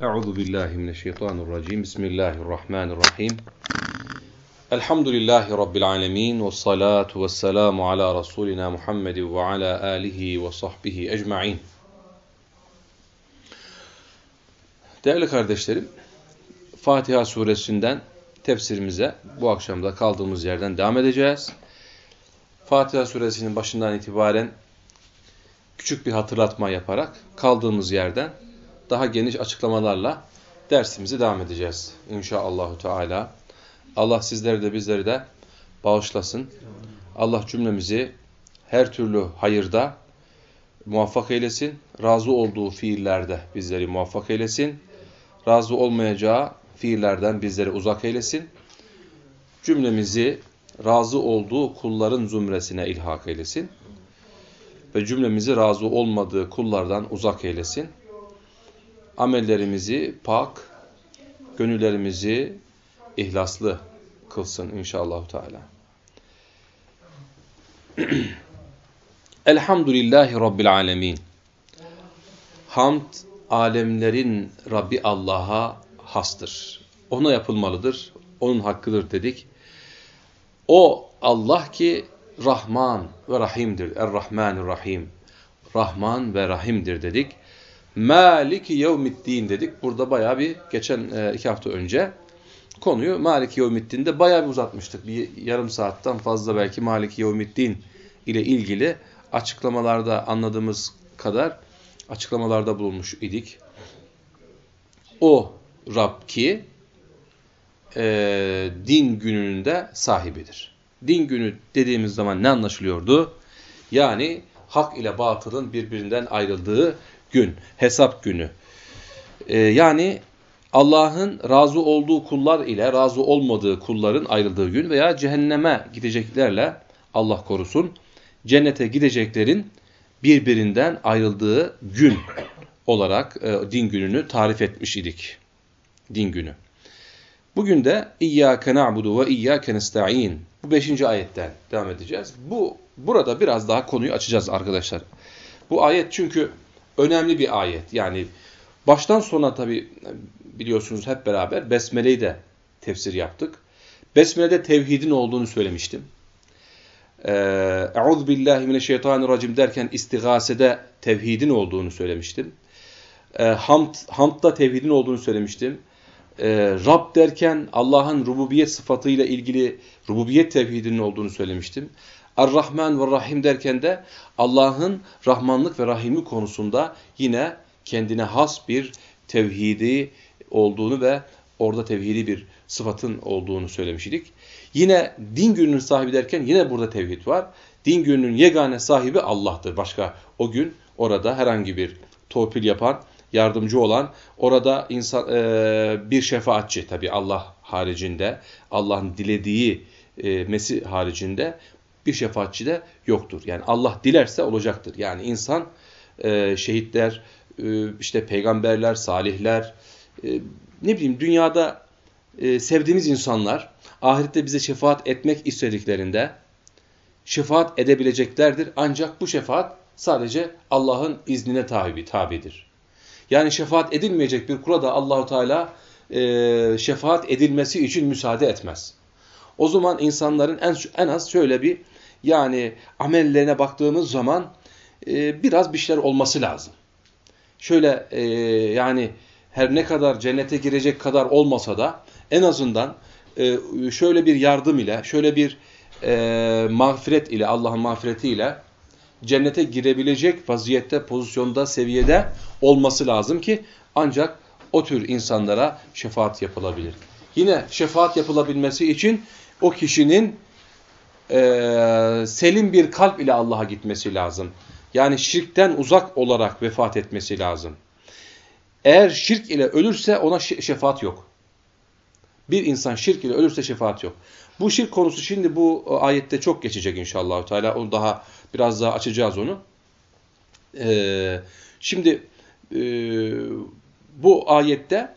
Euzu billahi mineşşeytanirracim. Bismillahirrahmanirrahim. Elhamdülillahi rabbil alamin ve salatu vesselamu ala rasulina Muhammed ve ala alihi ve sahbihi ecmaîn. Değerli kardeşlerim, Fatiha suresinden tefsirimize bu akşam da kaldığımız yerden devam edeceğiz. Fatiha suresinin başından itibaren küçük bir hatırlatma yaparak kaldığımız yerden daha geniş açıklamalarla dersimizi devam edeceğiz. İnşaallahu Teala. Allah sizleri de bizleri de bağışlasın. Allah cümlemizi her türlü hayırda muvaffak eylesin. Razı olduğu fiillerde bizleri muvaffak eylesin. Razı olmayacağı fiillerden bizleri uzak eylesin. Cümlemizi razı olduğu kulların zümresine ilhak eylesin. Ve cümlemizi razı olmadığı kullardan uzak eylesin amellerimizi pak, gönüllerimizi ihlaslı kılsın inşallah Teala. Elhamdülillahi Rabbil alemin. Hamd alemlerin Rabbi Allah'a hastır. Ona yapılmalıdır. Onun hakkıdır dedik. O Allah ki Rahman ve Rahim'dir. Er-Rahmanir-Rahim. Rahman ve Rahim'dir dedik. Maliki yevmiddin dedik. Burada bayağı bir geçen e, iki hafta önce konuyu Maliki yevmiddin'de bayağı bir uzatmıştık. Bir yarım saatten fazla belki Maliki yevmiddin ile ilgili açıklamalarda anladığımız kadar açıklamalarda bulunmuş idik. O Rab ki e, din gününün de sahibidir. Din günü dediğimiz zaman ne anlaşılıyordu? Yani hak ile batılın birbirinden ayrıldığı gün, hesap günü. Ee, yani Allah'ın razı olduğu kullar ile razı olmadığı kulların ayrıldığı gün veya cehenneme gideceklerle Allah korusun cennete gideceklerin birbirinden ayrıldığı gün olarak e, din gününü tarif etmiş idik. Din günü. Bugün de İyyâke na'budu ve İyyâke nesta'in. Bu beşinci ayetten devam edeceğiz. Bu Burada biraz daha konuyu açacağız arkadaşlar. Bu ayet çünkü önemli bir ayet. Yani baştan sona tabi biliyorsunuz hep beraber Besmele'yi de tefsir yaptık. Besmele'de tevhidin olduğunu söylemiştim. Eûzu billahi mineşşeytanirracim derken istigasede tevhidin olduğunu söylemiştim. E, hamd, hamdda tevhidin olduğunu söylemiştim. E, Rab derken Allah'ın rububiyet sıfatıyla ilgili rububiyet tevhidinin olduğunu söylemiştim. Er-Rahman ve Rahim derken de Allah'ın Rahmanlık ve Rahimi konusunda yine kendine has bir tevhidi olduğunu ve orada tevhidi bir sıfatın olduğunu söylemiştik. Yine din gününün sahibi derken yine burada tevhid var. Din gününün yegane sahibi Allah'tır. Başka o gün orada herhangi bir torpil yapan, yardımcı olan, orada insan e, bir şefaatçi tabi Allah haricinde, Allah'ın dilediği e, Mesih haricinde bir şefaatçi de yoktur. Yani Allah dilerse olacaktır. Yani insan, e, şehitler, e, işte peygamberler, salihler, e, ne bileyim dünyada e, sevdiğimiz insanlar ahirette bize şefaat etmek istediklerinde şefaat edebileceklerdir. Ancak bu şefaat sadece Allah'ın iznine tabi, tabidir. Yani şefaat edilmeyecek bir kula da Allahu Teala e, şefaat edilmesi için müsaade etmez. O zaman insanların en, en az şöyle bir yani amellerine baktığımız zaman e, biraz bir şeyler olması lazım. Şöyle e, yani her ne kadar cennete girecek kadar olmasa da en azından e, şöyle bir yardım ile, şöyle bir e, mağfiret ile, Allah'ın mağfireti ile cennete girebilecek vaziyette, pozisyonda, seviyede olması lazım ki ancak o tür insanlara şefaat yapılabilir. Yine şefaat yapılabilmesi için o kişinin e, selim bir kalp ile Allah'a gitmesi lazım. Yani şirkten uzak olarak vefat etmesi lazım. Eğer şirk ile ölürse ona şefaat yok. Bir insan şirk ile ölürse şefaat yok. Bu şirk konusu şimdi bu ayette çok geçecek inşallah. Teala onu daha biraz daha açacağız onu. Ee, şimdi e, bu ayette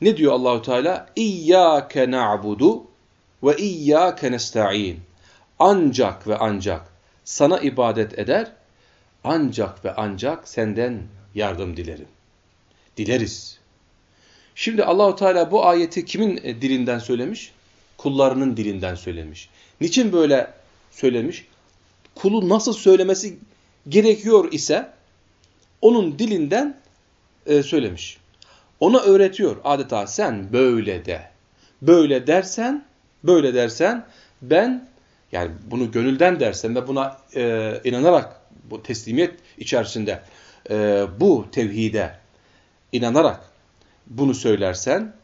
ne diyor Allahu Teala? İyyâke na'budu ve iyyâke nesta'in ancak ve ancak sana ibadet eder, ancak ve ancak senden yardım dilerim. Dileriz. Şimdi Allahu Teala bu ayeti kimin dilinden söylemiş? Kullarının dilinden söylemiş. Niçin böyle söylemiş? Kulu nasıl söylemesi gerekiyor ise onun dilinden e, söylemiş. Ona öğretiyor adeta sen böyle de. Böyle dersen, böyle dersen ben yani bunu gönülden dersen ve buna e, inanarak bu teslimiyet içerisinde e, bu tevhide inanarak bunu söylersen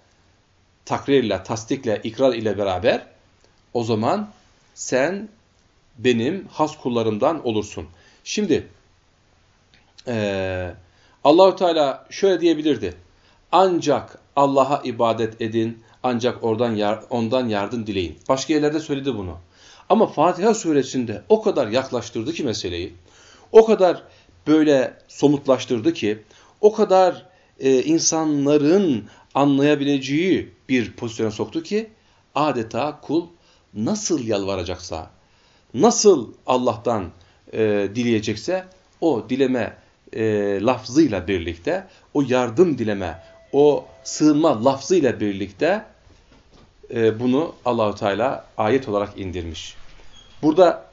takrirle, tasdikle, ikrar ile beraber o zaman sen benim has kullarımdan olursun. Şimdi e, Allahü Teala şöyle diyebilirdi. Ancak Allah'a ibadet edin, ancak oradan ondan yardım dileyin. Başka yerlerde söyledi bunu. Ama Fatiha suresinde o kadar yaklaştırdı ki meseleyi, o kadar böyle somutlaştırdı ki, o kadar e, insanların anlayabileceği bir pozisyona soktu ki, adeta kul nasıl yalvaracaksa, nasıl Allah'tan e, dileyecekse, o dileme e, lafzıyla birlikte, o yardım dileme, o sığınma lafzıyla birlikte e, bunu Allahu Teala ayet olarak indirmiş. Burada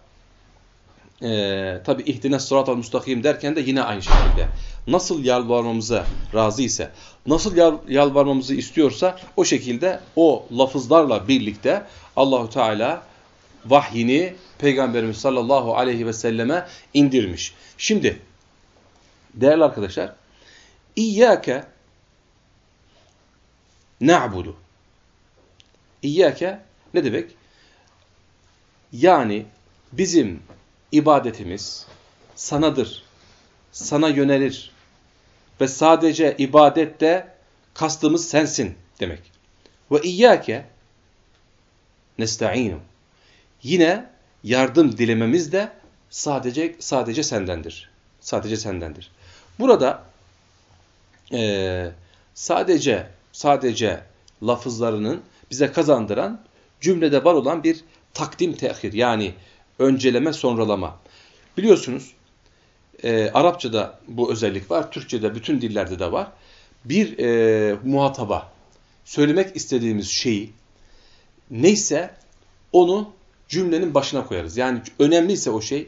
e, tabi ihdine sıratal müstakim derken de yine aynı şekilde nasıl yalvarmamıza razı ise, nasıl yal, yalvarmamızı istiyorsa o şekilde o lafızlarla birlikte Allahu Teala vahyini Peygamberimiz sallallahu aleyhi ve selleme indirmiş. Şimdi değerli arkadaşlar İyyâke na'budu İyyâke ne demek? Yani bizim ibadetimiz sanadır, sana yönelir ve sadece ibadette kastımız sensin demek. Ve iyyâke nesta'inu. Yine yardım dilememiz de sadece sadece sendendir. Sadece sendendir. Burada e, sadece sadece lafızlarının bize kazandıran cümlede var olan bir takdim tehir yani önceleme sonralama. Biliyorsunuz e, Arapçada bu özellik var, Türkçede bütün dillerde de var. Bir e, muhataba söylemek istediğimiz şeyi neyse onu cümlenin başına koyarız. Yani önemliyse o şey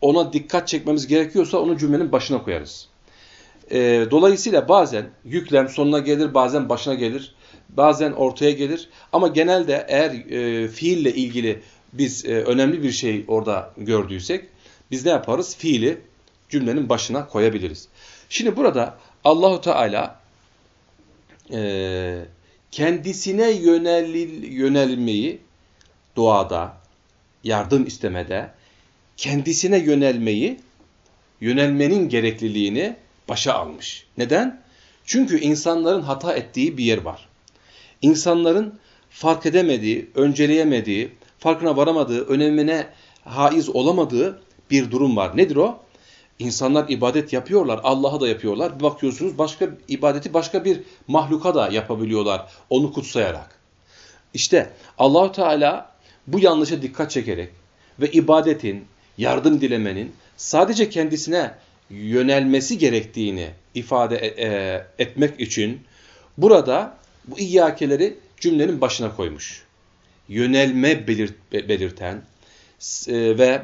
ona dikkat çekmemiz gerekiyorsa onu cümlenin başına koyarız. E, dolayısıyla bazen yüklem sonuna gelir, bazen başına gelir, bazen ortaya gelir. Ama genelde eğer e, fiille ilgili biz e, önemli bir şey orada gördüysek biz ne yaparız? Fiili cümlenin başına koyabiliriz. Şimdi burada Allahu Teala e, kendisine yönelil, yönelmeyi duada, yardım istemede, kendisine yönelmeyi, yönelmenin gerekliliğini başa almış. Neden? Çünkü insanların hata ettiği bir yer var. İnsanların fark edemediği, önceleyemediği, farkına varamadığı, önemine haiz olamadığı bir durum var. Nedir o? İnsanlar ibadet yapıyorlar, Allah'a da yapıyorlar. Bir bakıyorsunuz başka ibadeti başka bir mahluka da yapabiliyorlar onu kutsayarak. İşte Allahu Teala bu yanlışa dikkat çekerek ve ibadetin, yardım dilemenin sadece kendisine yönelmesi gerektiğini ifade e, e etmek için burada bu iyyakeleri cümlenin başına koymuş yönelme belirt, belirten e, ve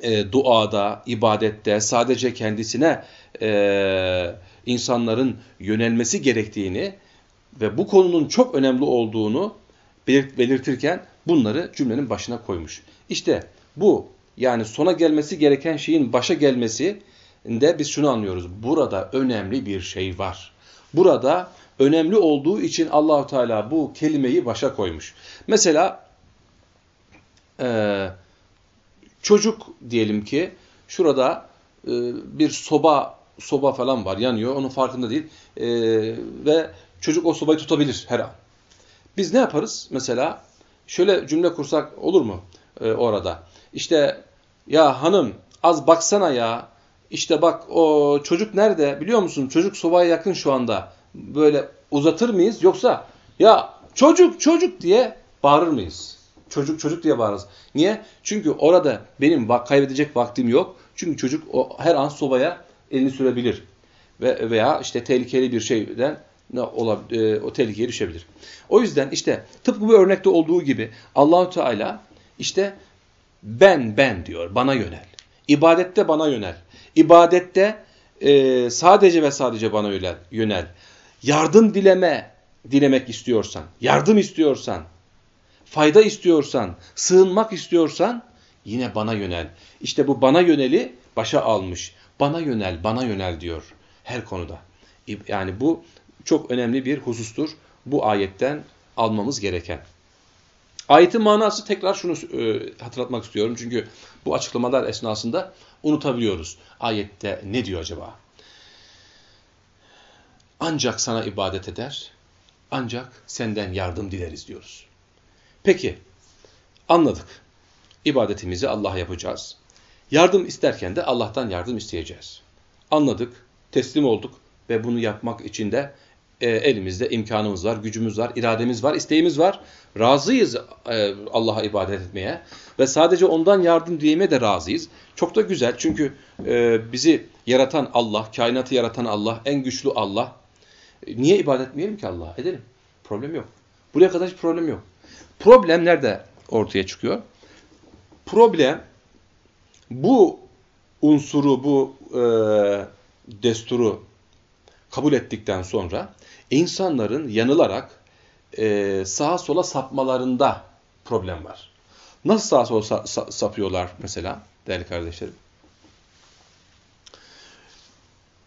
e, duada, ibadette sadece kendisine e, insanların yönelmesi gerektiğini ve bu konunun çok önemli olduğunu belirt, belirtirken bunları cümlenin başına koymuş. İşte bu yani sona gelmesi gereken şeyin başa gelmesi de biz şunu anlıyoruz. Burada önemli bir şey var. Burada önemli olduğu için Allahu Teala bu kelimeyi başa koymuş. Mesela e, çocuk diyelim ki şurada e, bir soba soba falan var yanıyor onun farkında değil e, ve çocuk o sobayı tutabilir her an. Biz ne yaparız? Mesela şöyle cümle kursak olur mu e, orada işte ya hanım az baksana ya. İşte bak o çocuk nerede? Biliyor musun? Çocuk sobaya yakın şu anda böyle uzatır mıyız yoksa ya çocuk çocuk diye bağırır mıyız? Çocuk çocuk diye bağırırız. Niye? Çünkü orada benim kaybedecek vaktim yok. Çünkü çocuk o her an sobaya elini sürebilir. Ve veya işte tehlikeli bir şeyden ne olabilir, o tehlikeye düşebilir. O yüzden işte tıpkı bu örnekte olduğu gibi Allahu Teala işte ben ben diyor bana yönel. İbadette bana yönel. İbadette e, sadece ve sadece bana yönel, yönel. Yardım dileme dilemek istiyorsan, yardım istiyorsan, fayda istiyorsan, sığınmak istiyorsan yine bana yönel. İşte bu bana yöneli başa almış. Bana yönel, bana yönel diyor her konuda. Yani bu çok önemli bir husustur. Bu ayetten almamız gereken. Ayetin manası tekrar şunu e, hatırlatmak istiyorum. Çünkü bu açıklamalar esnasında unutabiliyoruz. Ayette ne diyor acaba? Ancak sana ibadet eder, ancak senden yardım dileriz diyoruz. Peki, anladık. İbadetimizi Allah'a yapacağız. Yardım isterken de Allah'tan yardım isteyeceğiz. Anladık, teslim olduk ve bunu yapmak için de e, elimizde imkanımız var, gücümüz var, irademiz var, isteğimiz var. Razıyız e, Allah'a ibadet etmeye ve sadece ondan yardım dileyime de razıyız. Çok da güzel çünkü e, bizi yaratan Allah, kainatı yaratan Allah, en güçlü Allah. E, niye ibadet etmeyelim ki Allah'a? Edelim. Problem yok. Buraya kadar hiç problem yok. Problem nerede ortaya çıkıyor? Problem bu unsuru, bu e, desturu kabul ettikten sonra insanların yanılarak e, sağa sola sapmalarında problem var. Nasıl sağa sola sa sa sapıyorlar mesela değerli kardeşlerim?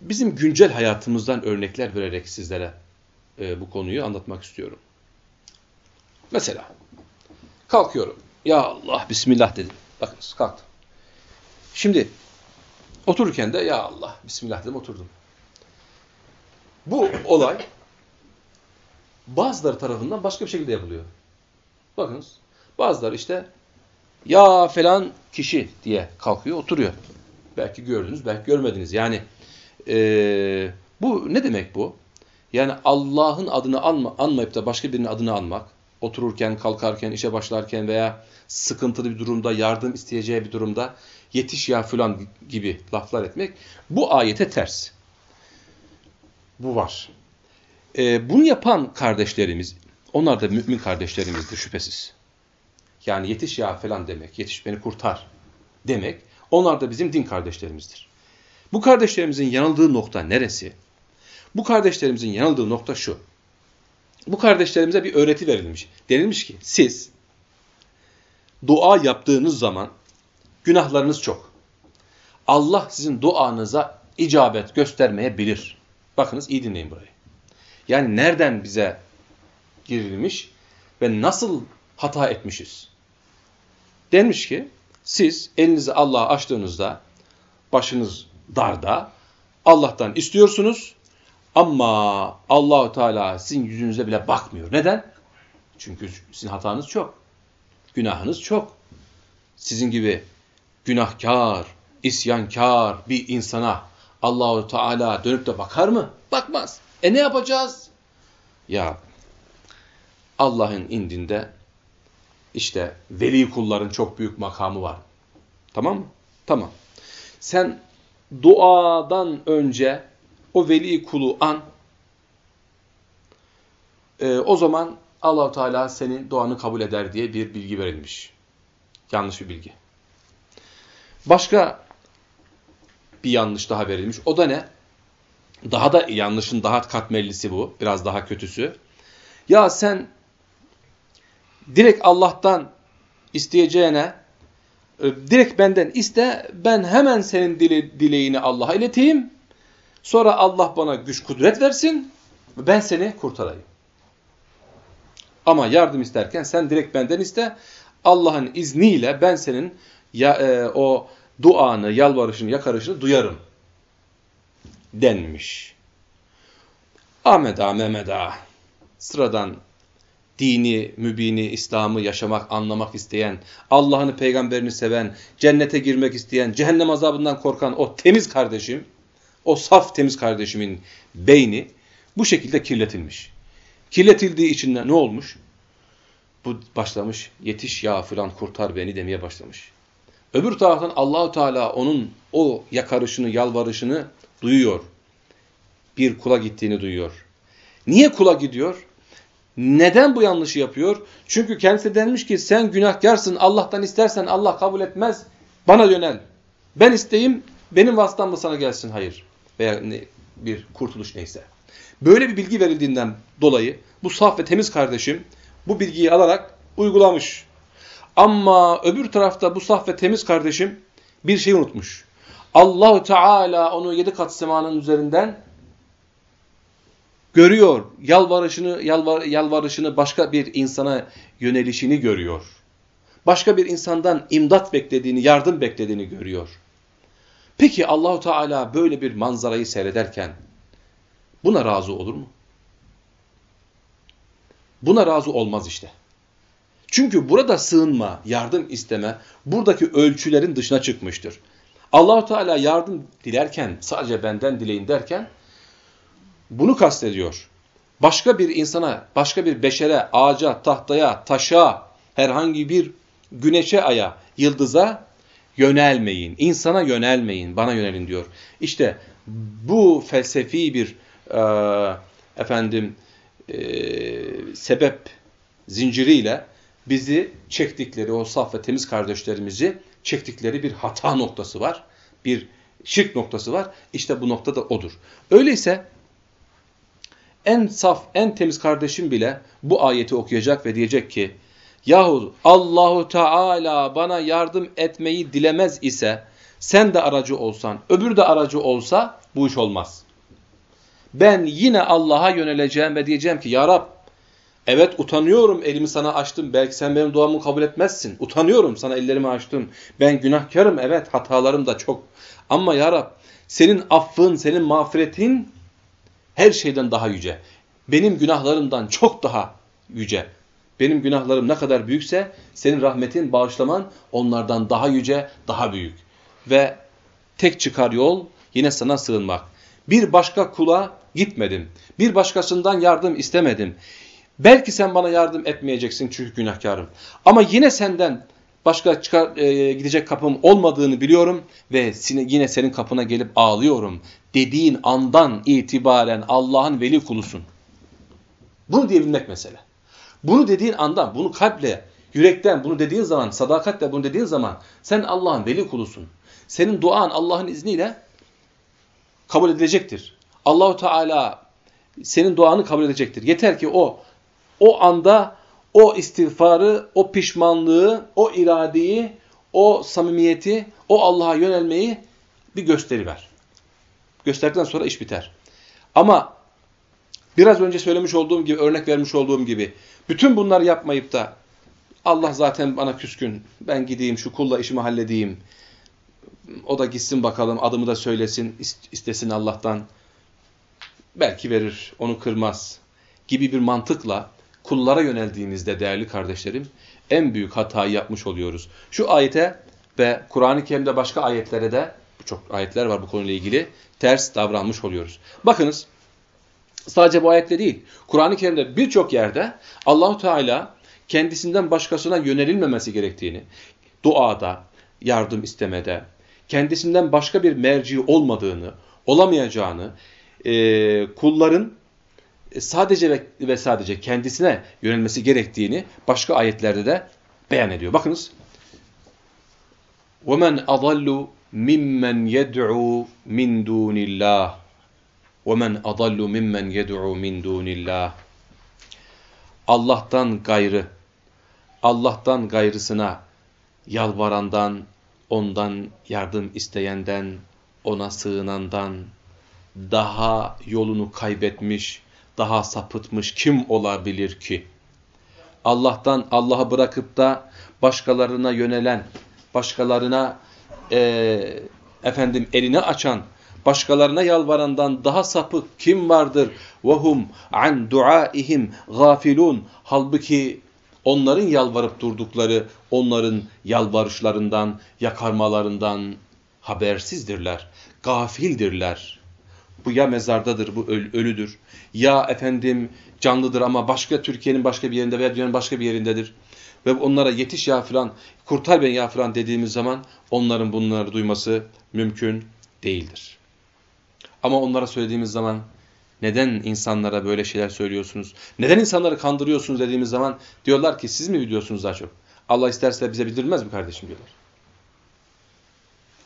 Bizim güncel hayatımızdan örnekler vererek sizlere e, bu konuyu anlatmak istiyorum. Mesela kalkıyorum. Ya Allah Bismillah dedim. Bakınız kalktım. Şimdi otururken de ya Allah Bismillah dedim oturdum. Bu olay bazıları tarafından başka bir şekilde yapılıyor. Bakınız bazıları işte ya falan kişi diye kalkıyor oturuyor. Belki gördünüz belki görmediniz. Yani e, bu ne demek bu? Yani Allah'ın adını anma, anmayıp da başka birinin adını anmak, otururken, kalkarken, işe başlarken veya sıkıntılı bir durumda, yardım isteyeceği bir durumda yetiş ya falan gibi laflar etmek bu ayete ters. Bu var. Ee, bunu yapan kardeşlerimiz, onlar da mümin kardeşlerimizdir şüphesiz. Yani yetiş ya falan demek, yetiş beni kurtar demek, onlar da bizim din kardeşlerimizdir. Bu kardeşlerimizin yanıldığı nokta neresi? Bu kardeşlerimizin yanıldığı nokta şu. Bu kardeşlerimize bir öğreti verilmiş. Denilmiş ki siz dua yaptığınız zaman günahlarınız çok. Allah sizin duanıza icabet göstermeyebilir. Bakınız iyi dinleyin burayı. Yani nereden bize girilmiş ve nasıl hata etmişiz? Denmiş ki siz elinizi Allah'a açtığınızda başınız darda Allah'tan istiyorsunuz ama Allahu Teala sizin yüzünüze bile bakmıyor. Neden? Çünkü sizin hatanız çok. Günahınız çok. Sizin gibi günahkar, isyankar bir insana Allahu Teala dönüp de bakar mı? Bakmaz. E ne yapacağız? Ya Allah'ın indinde işte veli kulların çok büyük makamı var. Tamam mı? Tamam. Sen duadan önce o veli kulu an e, o zaman Allahu Teala senin duanı kabul eder diye bir bilgi verilmiş. Yanlış bir bilgi. Başka bir yanlış daha verilmiş. O da ne? Daha da yanlışın daha katmerlisi bu. Biraz daha kötüsü. Ya sen direkt Allah'tan isteyeceğine direkt benden iste ben hemen senin dile, dileğini Allah'a ileteyim. Sonra Allah bana güç kudret versin ben seni kurtarayım. Ama yardım isterken sen direkt benden iste. Allah'ın izniyle ben senin ya, e, o duanı, yalvarışını, yakarışını duyarım denmiş. Ahmeda Mehmeda sıradan dini, mübini, İslam'ı yaşamak, anlamak isteyen, Allah'ını, peygamberini seven, cennete girmek isteyen, cehennem azabından korkan o temiz kardeşim, o saf temiz kardeşimin beyni bu şekilde kirletilmiş. Kirletildiği için ne olmuş? Bu başlamış, yetiş ya filan kurtar beni demeye başlamış. Öbür taraftan Allahu Teala onun o yakarışını, yalvarışını duyuyor. Bir kula gittiğini duyuyor. Niye kula gidiyor? Neden bu yanlışı yapıyor? Çünkü kendisi denmiş ki sen günahkarsın Allah'tan istersen Allah kabul etmez bana yönel. Ben isteyeyim benim vasıtam sana gelsin? Hayır. Veya ne, bir kurtuluş neyse. Böyle bir bilgi verildiğinden dolayı bu saf ve temiz kardeşim bu bilgiyi alarak uygulamış. Ama öbür tarafta bu saf ve temiz kardeşim bir şey unutmuş. Allahu Teala onu yedi kat semanın üzerinden görüyor. Yalvarışını, yalvar, yalvarışını başka bir insana yönelişini görüyor. Başka bir insandan imdat beklediğini, yardım beklediğini görüyor. Peki Allahu Teala böyle bir manzarayı seyrederken buna razı olur mu? Buna razı olmaz işte. Çünkü burada sığınma, yardım isteme buradaki ölçülerin dışına çıkmıştır. Allahu Teala yardım dilerken sadece benden dileyin derken bunu kastediyor. Başka bir insana, başka bir beşere, ağaca, tahtaya, taşa, herhangi bir güneşe, aya, yıldıza yönelmeyin. İnsana yönelmeyin, bana yönelin diyor. İşte bu felsefi bir e, efendim e, sebep zinciriyle bizi çektikleri, o saf ve temiz kardeşlerimizi çektikleri bir hata noktası var. Bir şirk noktası var. İşte bu nokta da odur. Öyleyse en saf, en temiz kardeşim bile bu ayeti okuyacak ve diyecek ki Yahu Allahu Teala bana yardım etmeyi dilemez ise sen de aracı olsan, öbür de aracı olsa bu iş olmaz. Ben yine Allah'a yöneleceğim ve diyeceğim ki Ya Rab Evet utanıyorum elimi sana açtım. Belki sen benim duamı kabul etmezsin. Utanıyorum sana ellerimi açtım. Ben günahkarım evet hatalarım da çok. Ama ya Rab senin affın, senin mağfiretin her şeyden daha yüce. Benim günahlarımdan çok daha yüce. Benim günahlarım ne kadar büyükse senin rahmetin, bağışlaman onlardan daha yüce, daha büyük. Ve tek çıkar yol yine sana sığınmak. Bir başka kula gitmedim. Bir başkasından yardım istemedim. Belki sen bana yardım etmeyeceksin çünkü günahkarım. Ama yine senden başka çıkar, e, gidecek kapım olmadığını biliyorum ve yine senin kapına gelip ağlıyorum dediğin andan itibaren Allah'ın veli kulusun. Bunu diyebilmek mesele. Bunu dediğin andan, bunu kalple, yürekten bunu dediğin zaman, sadakatle bunu dediğin zaman sen Allah'ın veli kulusun. Senin duan Allah'ın izniyle kabul edilecektir. Allahu Teala senin duanı kabul edecektir. Yeter ki o o anda o istiğfarı, o pişmanlığı, o iradeyi, o samimiyeti, o Allah'a yönelmeyi bir gösteriver. Gösterdikten sonra iş biter. Ama biraz önce söylemiş olduğum gibi, örnek vermiş olduğum gibi bütün bunları yapmayıp da Allah zaten bana küskün, ben gideyim şu kulla işimi halledeyim, o da gitsin bakalım adımı da söylesin, istesin Allah'tan, belki verir, onu kırmaz gibi bir mantıkla kullara yöneldiğimizde değerli kardeşlerim en büyük hatayı yapmış oluyoruz. Şu ayete ve Kur'an-ı Kerim'de başka ayetlere de çok ayetler var bu konuyla ilgili ters davranmış oluyoruz. Bakınız sadece bu ayetle değil Kur'an-ı Kerim'de birçok yerde Allahu Teala kendisinden başkasına yönelilmemesi gerektiğini duada, yardım istemede, kendisinden başka bir merci olmadığını, olamayacağını, e, kulların sadece ve sadece kendisine yönelmesi gerektiğini başka ayetlerde de beyan ediyor. Bakınız. وَمَنْ أَضَلُّ مِمَّنْ يَدْعُوا مِنْ دُونِ اللّٰهِ وَمَنْ أَضَلُّ مِمَّنْ يَدْعُوا مِنْ دُونِ اللّٰهِ Allah'tan gayrı, Allah'tan gayrısına yalvarandan, ondan yardım isteyenden, ona sığınandan daha yolunu kaybetmiş, daha sapıtmış kim olabilir ki? Allah'tan Allah'ı bırakıp da başkalarına yönelen, başkalarına e, efendim elini açan, başkalarına yalvarandan daha sapık kim vardır? Vahum an duaihim gafilun. Halbuki onların yalvarıp durdukları, onların yalvarışlarından, yakarmalarından habersizdirler, gafildirler. Bu ya mezardadır, bu ölüdür. Ya efendim canlıdır ama başka Türkiye'nin başka bir yerinde veya dünyanın başka bir yerindedir. Ve onlara yetiş ya filan, kurtar beni ya filan dediğimiz zaman onların bunları duyması mümkün değildir. Ama onlara söylediğimiz zaman Neden insanlara böyle şeyler söylüyorsunuz? Neden insanları kandırıyorsunuz dediğimiz zaman diyorlar ki siz mi biliyorsunuz daha çok? Allah isterse bize bildirilmez mi kardeşim diyorlar.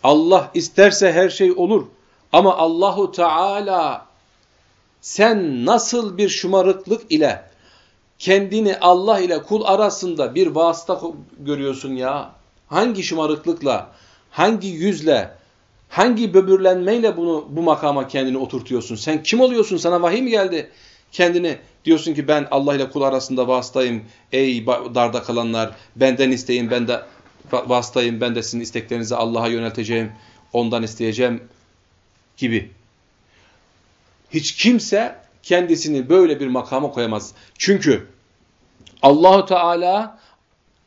Allah isterse her şey olur. Ama Allahu Teala sen nasıl bir şımarıklık ile kendini Allah ile kul arasında bir vasıta görüyorsun ya? Hangi şımarıklıkla, hangi yüzle, hangi böbürlenmeyle bunu bu makama kendini oturtuyorsun? Sen kim oluyorsun? Sana vahiy mi geldi? Kendini diyorsun ki ben Allah ile kul arasında vasıtayım. Ey darda kalanlar benden isteyin ben de vasıtayım. Ben de sizin isteklerinizi Allah'a yönelteceğim. Ondan isteyeceğim gibi. Hiç kimse kendisini böyle bir makama koyamaz. Çünkü Allahu Teala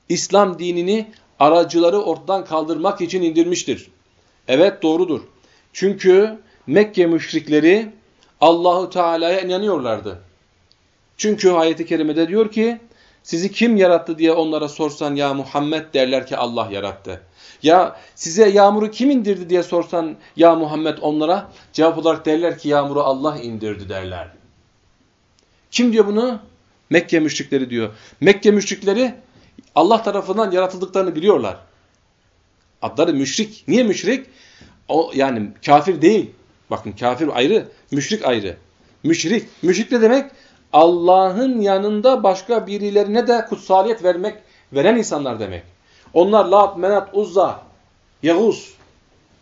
İslam dinini aracıları ortadan kaldırmak için indirmiştir. Evet doğrudur. Çünkü Mekke müşrikleri Allahu Teala'ya inanıyorlardı. Çünkü ayeti kerimede diyor ki sizi kim yarattı diye onlara sorsan ya Muhammed derler ki Allah yarattı. Ya size yağmuru kim indirdi diye sorsan ya Muhammed onlara cevap olarak derler ki yağmuru Allah indirdi derler. Kim diyor bunu? Mekke müşrikleri diyor. Mekke müşrikleri Allah tarafından yaratıldıklarını biliyorlar. Adları müşrik. Niye müşrik? O yani kafir değil. Bakın kafir ayrı, müşrik ayrı. Müşrik. Müşrik ne demek? Allah'ın yanında başka birilerine de kutsaliyet vermek veren insanlar demek. Onlar Lat, Menat, Uzza, Yağuz,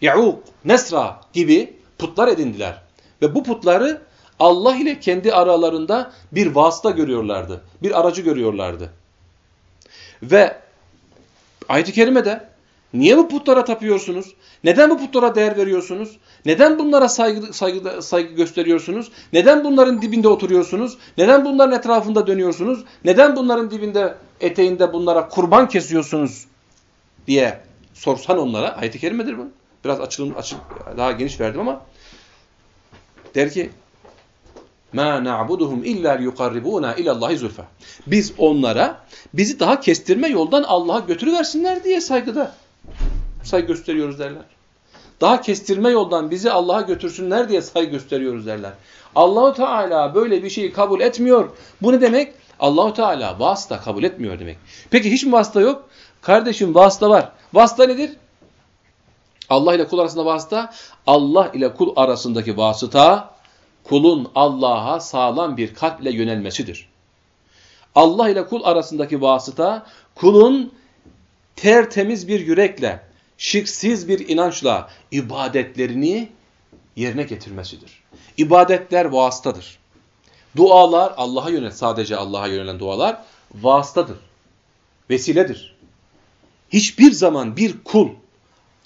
Ya'uk, Nesra gibi putlar edindiler. Ve bu putları Allah ile kendi aralarında bir vasıta görüyorlardı. Bir aracı görüyorlardı. Ve ayet-i kerimede niye bu putlara tapıyorsunuz? Neden bu putlara değer veriyorsunuz? Neden bunlara saygı, saygı, saygı gösteriyorsunuz? Neden bunların dibinde oturuyorsunuz? Neden bunların etrafında dönüyorsunuz? Neden bunların dibinde, eteğinde bunlara kurban kesiyorsunuz? Diye sorsan onlara, ayet-i kerimedir bu. Biraz açılım, açık, daha geniş verdim ama der ki مَا نَعْبُدُهُمْ اِلَّا لِيُقَرِّبُونَا اِلَى اللّٰهِ زُلْفَى Biz onlara bizi daha kestirme yoldan Allah'a götürüversinler diye saygıda saygı gösteriyoruz derler. Daha kestirme yoldan bizi Allah'a götürsünler diye saygı gösteriyoruz derler. Allahu Teala böyle bir şeyi kabul etmiyor. Bu ne demek? Allahu Teala vasıta kabul etmiyor demek. Peki hiç mi vasıta yok? Kardeşim vasıta var. Vasıta nedir? Allah ile kul arasında vasıta, Allah ile kul arasındaki vasıta kulun Allah'a sağlam bir kalple yönelmesidir. Allah ile kul arasındaki vasıta kulun tertemiz bir yürekle, şirksiz bir inançla ibadetlerini yerine getirmesidir. İbadetler vasıtadır. Dualar Allah'a yönel, sadece Allah'a yönelen dualar vasıtadır. Vesiledir. Hiçbir zaman bir kul,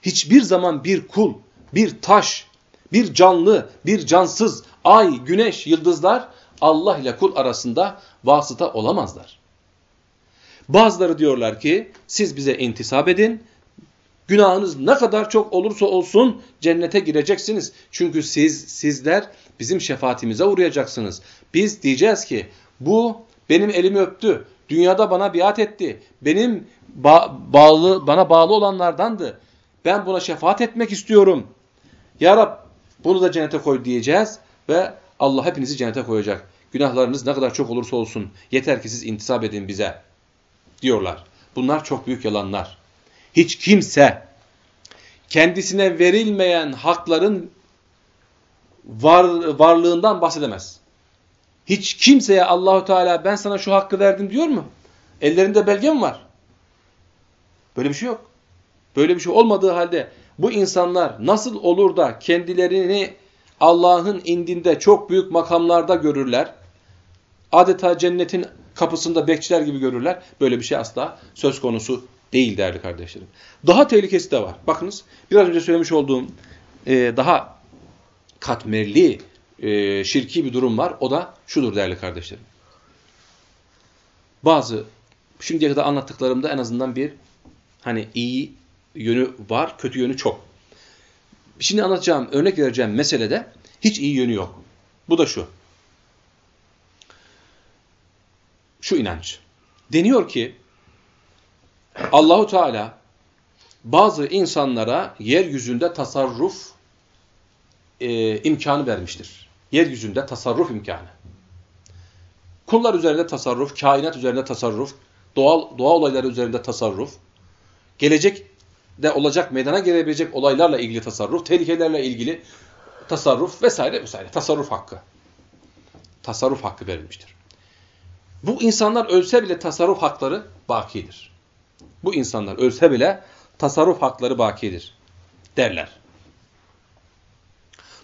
hiçbir zaman bir kul, bir taş, bir canlı, bir cansız, ay, güneş, yıldızlar Allah ile kul arasında vasıta olamazlar. Bazıları diyorlar ki siz bize intisap edin, günahınız ne kadar çok olursa olsun cennete gireceksiniz. Çünkü siz sizler bizim şefaatimize uğrayacaksınız. Biz diyeceğiz ki bu benim elimi öptü, dünyada bana biat etti, benim ba bağlı bana bağlı olanlardandı. Ben buna şefaat etmek istiyorum. Ya Rab bunu da cennete koy diyeceğiz ve Allah hepinizi cennete koyacak. Günahlarınız ne kadar çok olursa olsun yeter ki siz intisap edin bize diyorlar. Bunlar çok büyük yalanlar. Hiç kimse kendisine verilmeyen hakların var, varlığından bahsedemez. Hiç kimseye Allahu Teala ben sana şu hakkı verdim diyor mu? Ellerinde belge mi var? Böyle bir şey yok. Böyle bir şey olmadığı halde bu insanlar nasıl olur da kendilerini Allah'ın indinde çok büyük makamlarda görürler? Adeta cennetin kapısında bekçiler gibi görürler. Böyle bir şey asla söz konusu değil değerli kardeşlerim. Daha tehlikesi de var. Bakınız biraz önce söylemiş olduğum e, daha katmerli, e, şirki bir durum var. O da şudur değerli kardeşlerim. Bazı şimdiye kadar anlattıklarımda en azından bir hani iyi yönü var, kötü yönü çok. Şimdi anlatacağım, örnek vereceğim meselede hiç iyi yönü yok. Bu da şu. Şu inanç. Deniyor ki Allahu Teala bazı insanlara yeryüzünde tasarruf e, imkanı vermiştir. yeryüzünde tasarruf imkanı. Kullar üzerinde tasarruf, kainat üzerinde tasarruf, doğal doğa olayları üzerinde tasarruf, gelecek de olacak, meydana gelebilecek olaylarla ilgili tasarruf, tehlikelerle ilgili tasarruf vesaire vesaire. Tasarruf hakkı. Tasarruf hakkı verilmiştir. Bu insanlar ölse bile tasarruf hakları bakidir. Bu insanlar ölse bile tasarruf hakları bakidir derler.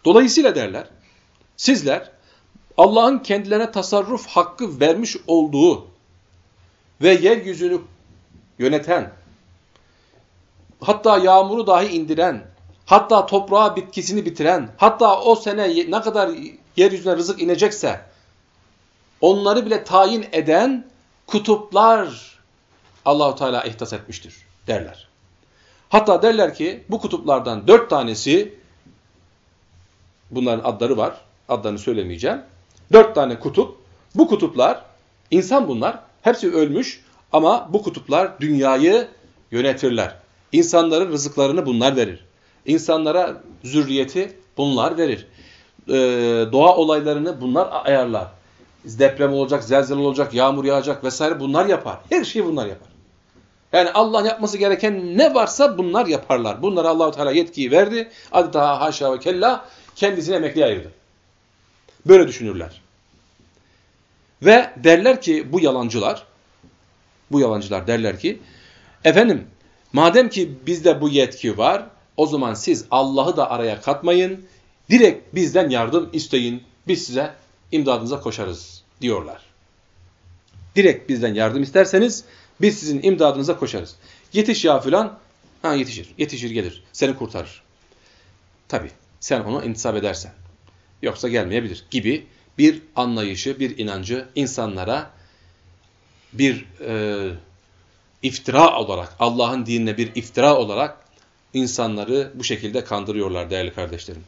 Dolayısıyla derler, sizler Allah'ın kendilerine tasarruf hakkı vermiş olduğu ve yeryüzünü yöneten, hatta yağmuru dahi indiren, hatta toprağa bitkisini bitiren, hatta o sene ne kadar yeryüzüne rızık inecekse, onları bile tayin eden kutuplar Allahu Teala ihtas etmiştir derler. Hatta derler ki bu kutuplardan dört tanesi, bunların adları var, adlarını söylemeyeceğim. Dört tane kutup, bu kutuplar, insan bunlar, hepsi ölmüş ama bu kutuplar dünyayı yönetirler. İnsanların rızıklarını bunlar verir. İnsanlara zürriyeti bunlar verir. Ee, doğa olaylarını bunlar ayarlar. Deprem olacak, zelzele olacak, yağmur yağacak vesaire bunlar yapar. Her şeyi bunlar yapar. Yani Allah yapması gereken ne varsa bunlar yaparlar. Bunlara Allahu Teala yetkiyi verdi. Adeta haşa ve kella kendisine emekli ayırdı. Böyle düşünürler. Ve derler ki bu yalancılar, bu yalancılar derler ki, efendim madem ki bizde bu yetki var, o zaman siz Allah'ı da araya katmayın, direkt bizden yardım isteyin, biz size imdadınıza koşarız diyorlar. Direkt bizden yardım isterseniz biz sizin imdadınıza koşarız. Yetiş ya filan, ha yetişir, yetişir gelir, seni kurtarır. Tabi sen onu intisap edersen. Yoksa gelmeyebilir gibi bir anlayışı, bir inancı insanlara bir e, iftira olarak, Allah'ın dinine bir iftira olarak insanları bu şekilde kandırıyorlar değerli kardeşlerim.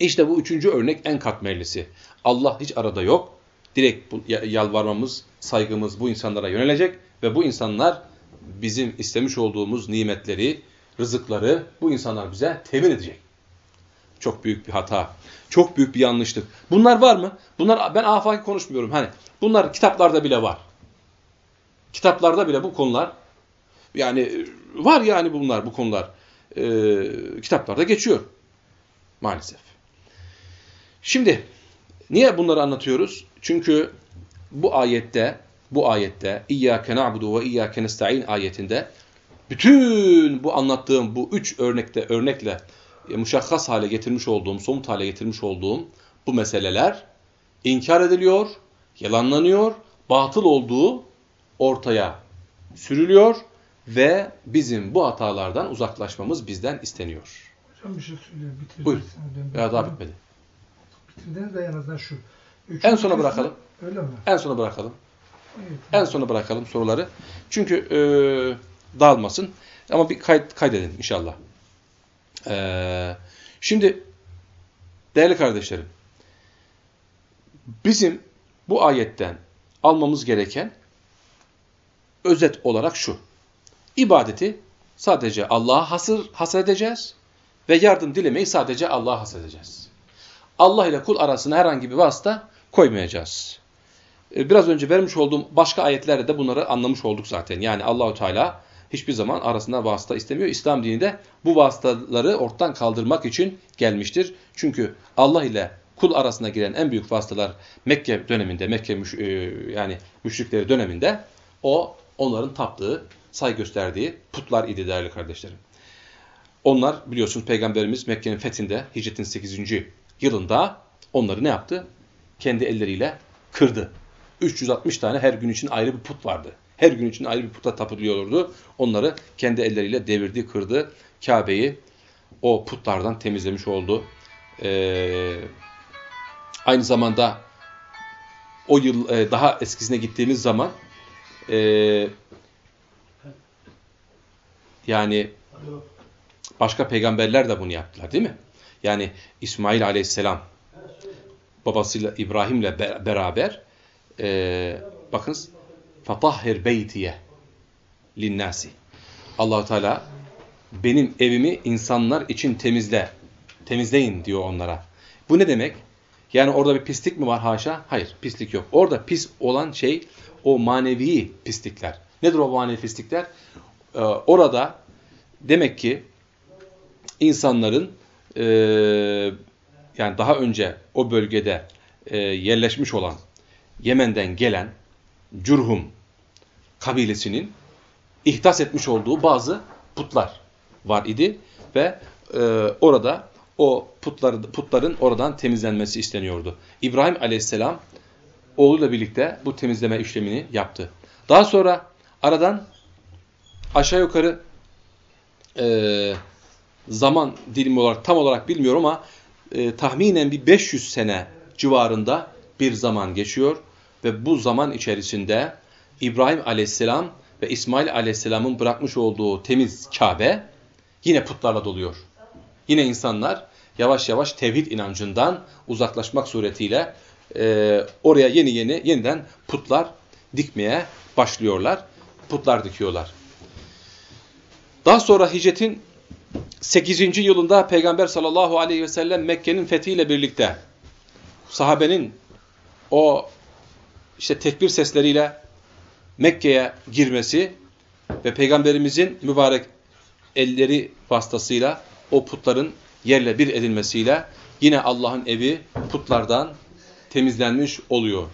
İşte bu üçüncü örnek en katmerlisi. Allah hiç arada yok. Direkt bu, yalvarmamız, saygımız bu insanlara yönelecek ve bu insanlar bizim istemiş olduğumuz nimetleri, rızıkları bu insanlar bize temin edecek. Çok büyük bir hata. Çok büyük bir yanlışlık. Bunlar var mı? Bunlar ben afaki konuşmuyorum. Hani bunlar kitaplarda bile var. Kitaplarda bile bu konular yani var yani bunlar bu konular e, kitaplarda geçiyor maalesef. Şimdi niye bunları anlatıyoruz? Çünkü bu ayette bu ayette İyyâke na'budu ve İyyâke nesta'in ayetinde bütün bu anlattığım bu üç örnekte örnekle e, muşakkas hale getirmiş olduğum, somut hale getirmiş olduğum bu meseleler inkar ediliyor, yalanlanıyor, batıl olduğu ortaya sürülüyor ve bizim bu hatalardan uzaklaşmamız bizden isteniyor. Hocam bir şey söyleyeyim. Buyur. Ya daha bitmedi. Bitirdiniz de en azından şu. Üçüncü en sona bırakalım. Öyle mi? En sona bırakalım. Evet. En sona bırakalım soruları. Çünkü e, dağılmasın. Ama bir kayıt, kaydedin inşallah. Ee, şimdi değerli kardeşlerim, bizim bu ayetten almamız gereken özet olarak şu. İbadeti sadece Allah'a hasır, hasır edeceğiz ve yardım dilemeyi sadece Allah'a hasır edeceğiz. Allah ile kul arasına herhangi bir vasıta koymayacağız. Ee, biraz önce vermiş olduğum başka ayetlerde de bunları anlamış olduk zaten. Yani Allahu Teala hiçbir zaman arasında vasıta istemiyor. İslam dini de bu vasıtaları ortadan kaldırmak için gelmiştir. Çünkü Allah ile kul arasına giren en büyük vasıtalar Mekke döneminde, Mekke müş e, yani müşrikleri döneminde o onların taptığı, say gösterdiği putlar idi değerli kardeşlerim. Onlar biliyorsunuz Peygamberimiz Mekke'nin fethinde hicretin 8. yılında onları ne yaptı? Kendi elleriyle kırdı. 360 tane her gün için ayrı bir put vardı. Her gün için ayrı bir puta tapılıyordu. Onları kendi elleriyle devirdi, kırdı. Kabe'yi o putlardan temizlemiş oldu. Ee, aynı zamanda o yıl e, daha eskisine gittiğimiz zaman e, yani başka peygamberler de bunu yaptılar değil mi? Yani İsmail aleyhisselam babasıyla İbrahim'le beraber e, bakınız Fatahhir beytiye linnasi. allah Teala benim evimi insanlar için temizle. Temizleyin diyor onlara. Bu ne demek? Yani orada bir pislik mi var haşa? Hayır pislik yok. Orada pis olan şey o manevi pislikler. Nedir o manevi pislikler? Ee, orada demek ki insanların e, yani daha önce o bölgede e, yerleşmiş olan Yemen'den gelen Cürhum kabilesinin ihdas etmiş olduğu bazı putlar var idi ve e, orada o putları, putların oradan temizlenmesi isteniyordu. İbrahim aleyhisselam oğluyla birlikte bu temizleme işlemini yaptı. Daha sonra aradan aşağı yukarı e, zaman dilimi olarak tam olarak bilmiyorum ama e, tahminen bir 500 sene civarında bir zaman geçiyor ve bu zaman içerisinde İbrahim aleyhisselam ve İsmail aleyhisselamın bırakmış olduğu temiz Kabe yine putlarla doluyor. Yine insanlar yavaş yavaş tevhid inancından uzaklaşmak suretiyle e, oraya yeni yeni yeniden putlar dikmeye başlıyorlar. Putlar dikiyorlar. Daha sonra hicretin 8. yılında Peygamber sallallahu aleyhi ve sellem Mekke'nin fethiyle birlikte sahabenin o işte tekbir sesleriyle Mekke'ye girmesi ve Peygamberimizin mübarek elleri vasıtasıyla o putların yerle bir edilmesiyle yine Allah'ın evi putlardan temizlenmiş oluyor.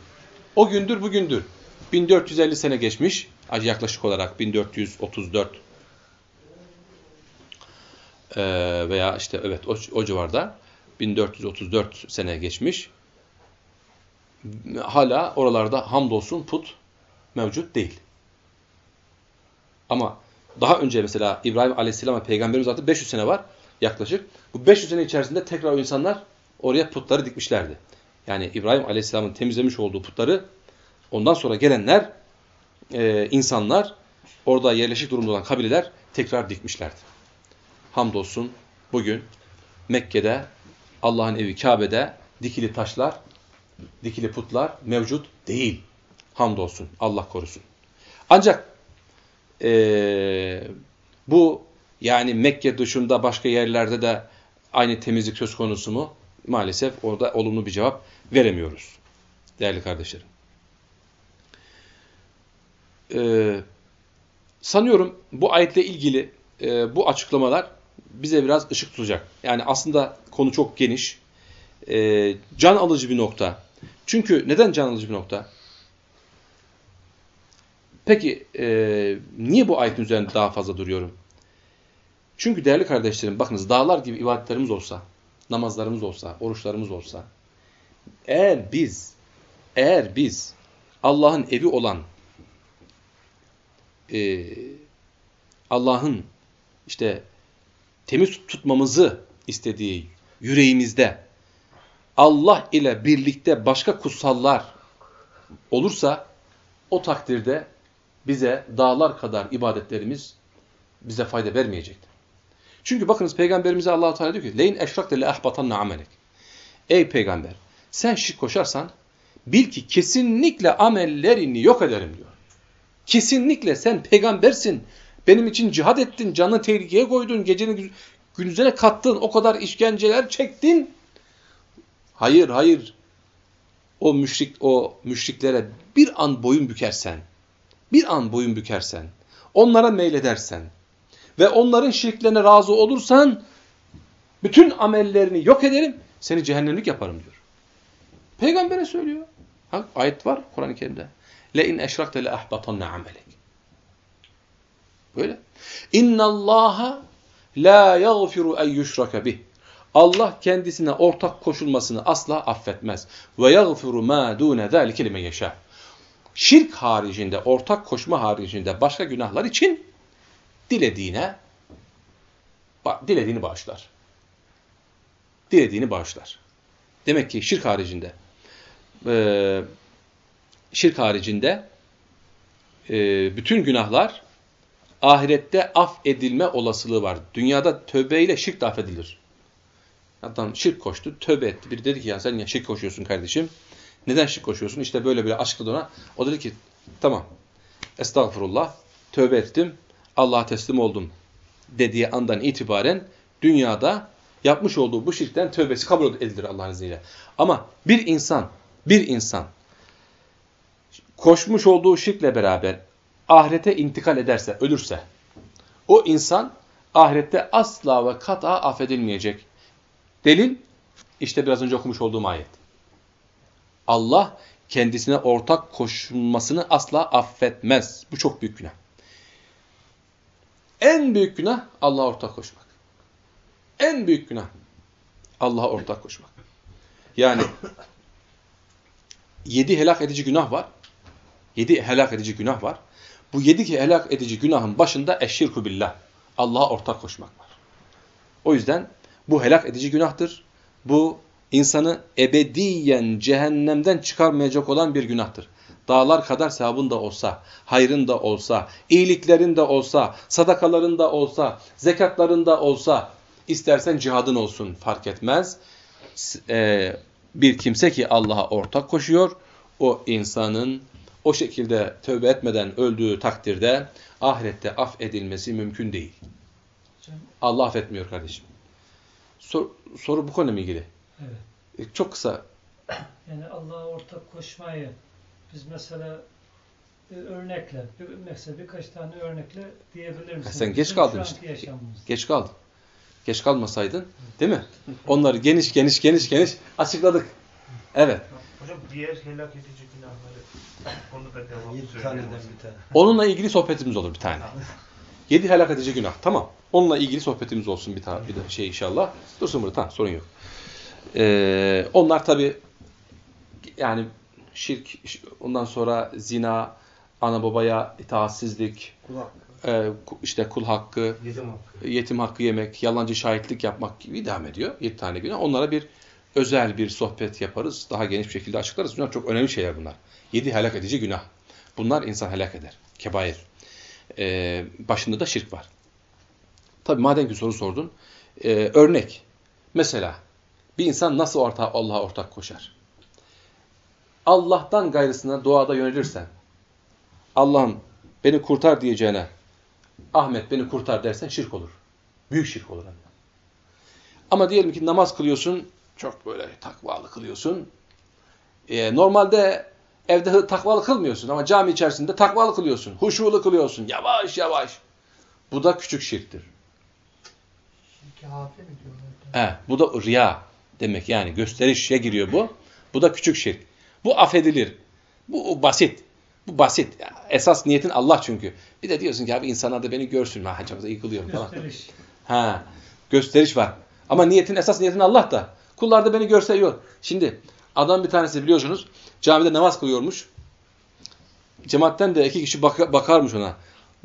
O gündür bugündür. 1450 sene geçmiş yaklaşık olarak 1434 ee, veya işte evet o, o civarda 1434 sene geçmiş. Hala oralarda hamdolsun put mevcut değil. Ama daha önce mesela İbrahim Aleyhisselam'a peygamberimiz artık 500 sene var yaklaşık. Bu 500 sene içerisinde tekrar o insanlar oraya putları dikmişlerdi. Yani İbrahim Aleyhisselam'ın temizlemiş olduğu putları ondan sonra gelenler, e, insanlar, orada yerleşik durumda olan kabileler tekrar dikmişlerdi. Hamdolsun bugün Mekke'de, Allah'ın evi Kabe'de dikili taşlar, dikili putlar mevcut değil. Hamdolsun, Allah korusun. Ancak e, bu yani Mekke dışında başka yerlerde de aynı temizlik söz konusu mu? Maalesef orada olumlu bir cevap veremiyoruz. Değerli kardeşlerim. Ee, sanıyorum bu ayetle ilgili e, bu açıklamalar bize biraz ışık tutacak. Yani aslında konu çok geniş. E, can alıcı bir nokta. Çünkü neden can alıcı bir nokta? Peki e, niye bu ayetin üzerinde daha fazla duruyorum? Çünkü değerli kardeşlerim bakınız dağlar gibi ibadetlerimiz olsa, namazlarımız olsa, oruçlarımız olsa, eğer biz, eğer biz Allah'ın evi olan, e, Allah'ın işte temiz tutmamızı istediği yüreğimizde Allah ile birlikte başka kutsallar olursa o takdirde bize dağlar kadar ibadetlerimiz bize fayda vermeyecektir. Çünkü bakınız peygamberimize Allah Teala diyor ki: "Leyn eşrakte le ahbatanna amelek." Ey peygamber, sen şirk koşarsan bil ki kesinlikle amellerini yok ederim diyor. Kesinlikle sen peygambersin. Benim için cihad ettin, canını tehlikeye koydun, gecenin gündüzüne kattın, o kadar işkenceler çektin. Hayır, hayır. O müşrik o müşriklere bir an boyun bükersen, bir an boyun bükersen, onlara meyledersen ve onların şirklerine razı olursan bütün amellerini yok ederim, seni cehennemlik yaparım diyor. Peygamber'e söylüyor. Ha, ayet var Kur'an-ı Kerim'de. Le in eşrakte le ahbatanna amelek. Böyle. İnnallaha la yaghfiru en yushraka bih. Allah kendisine ortak koşulmasını asla affetmez. Ve yaghfiru ma dune zalike limen yasha. Şirk haricinde, ortak koşma haricinde başka günahlar için dilediğine dilediğini bağışlar. Dilediğini bağışlar. Demek ki şirk haricinde şirk haricinde bütün günahlar ahirette af edilme olasılığı var. Dünyada tövbeyle şirk de affedilir. Adam şirk koştu, tövbe etti. Biri dedi ki ya sen ya şirk koşuyorsun kardeşim. Neden şirk koşuyorsun? İşte böyle böyle açıkladı ona. O dedi ki tamam estağfurullah tövbe ettim Allah'a teslim oldum dediği andan itibaren dünyada yapmış olduğu bu şirkten tövbesi kabul edilir Allah'ın izniyle. Ama bir insan, bir insan koşmuş olduğu şirkle beraber ahirete intikal ederse, ölürse, o insan ahirette asla ve kata affedilmeyecek. Delil, işte biraz önce okumuş olduğum ayet. Allah kendisine ortak koşulmasını asla affetmez. Bu çok büyük günah. En büyük günah Allah'a ortak koşmak. En büyük günah Allah'a ortak koşmak. Yani yedi helak edici günah var. Yedi helak edici günah var. Bu yedi helak edici günahın başında eşşirku billah. Allah'a ortak koşmak var. O yüzden bu helak edici günahtır. Bu insanı ebediyen cehennemden çıkarmayacak olan bir günahtır. Dağlar kadar sevabın da olsa, hayrın da olsa, iyiliklerin de olsa, sadakaların da olsa, zekatların da olsa, istersen cihadın olsun fark etmez. Ee, bir kimse ki Allah'a ortak koşuyor, o insanın o şekilde tövbe etmeden öldüğü takdirde ahirette af edilmesi mümkün değil. Allah affetmiyor kardeşim. Sor, soru bu konuyla ilgili. Evet. E, çok kısa. Yani Allah'a ortak koşmayı biz mesela örnekle, mesela birkaç tane örnekle diyebilir misin? Sen geç kaldın işte. Geç kaldın. Geç kalmasaydın, değil mi? Onları geniş geniş geniş geniş açıkladık. Evet. Hocam diğer helak edici günahları onu da devam Yedi söylüyor. taneden bir tane. Onunla ilgili sohbetimiz olur bir tane. Yedi helak edici günah. Tamam. Onunla ilgili sohbetimiz olsun bir tane bir de şey inşallah. Dursun burada tamam sorun yok. Ee, onlar tabi yani şirk, ondan sonra zina, ana babaya itaatsizlik, Kulak. e, işte kul hakkı, Yedim hakkı. yetim hakkı yemek, yalancı şahitlik yapmak gibi devam ediyor. Yedi tane günah. Onlara bir özel bir sohbet yaparız. Daha geniş bir şekilde açıklarız. Bunlar çok önemli şeyler bunlar. Yedi helak edici günah. Bunlar insan helak eder. Kebair. Ee, başında da şirk var. Tabi madem ki soru sordun. e, örnek. Mesela bir insan nasıl orta, Allah'a ortak koşar? Allah'tan gayrısına duada yönelirsen Allah'ım beni kurtar diyeceğine Ahmet beni kurtar dersen şirk olur. Büyük şirk olur. Ama diyelim ki namaz kılıyorsun, çok böyle takvalı kılıyorsun. Ee, normalde evde takvalı kılmıyorsun ama cami içerisinde takvalı kılıyorsun. Huşulu kılıyorsun. Yavaş yavaş. Bu da küçük şirktir. Şirke hafe mi diyorlar? He, bu da riya demek yani gösterişe giriyor bu. Bu da küçük şirk. Bu affedilir. Bu basit. Bu basit. Esas niyetin Allah çünkü. Bir de diyorsun ki abi insanlar da beni görsün. Ha çok da iyi kılıyorum falan. Gösteriş. Ha, gösteriş var. Ama niyetin esas niyetin Allah da. Kullar da beni görse yok. Şimdi adam bir tanesi biliyorsunuz camide namaz kılıyormuş. Cemaatten de iki kişi baka- bakarmış ona.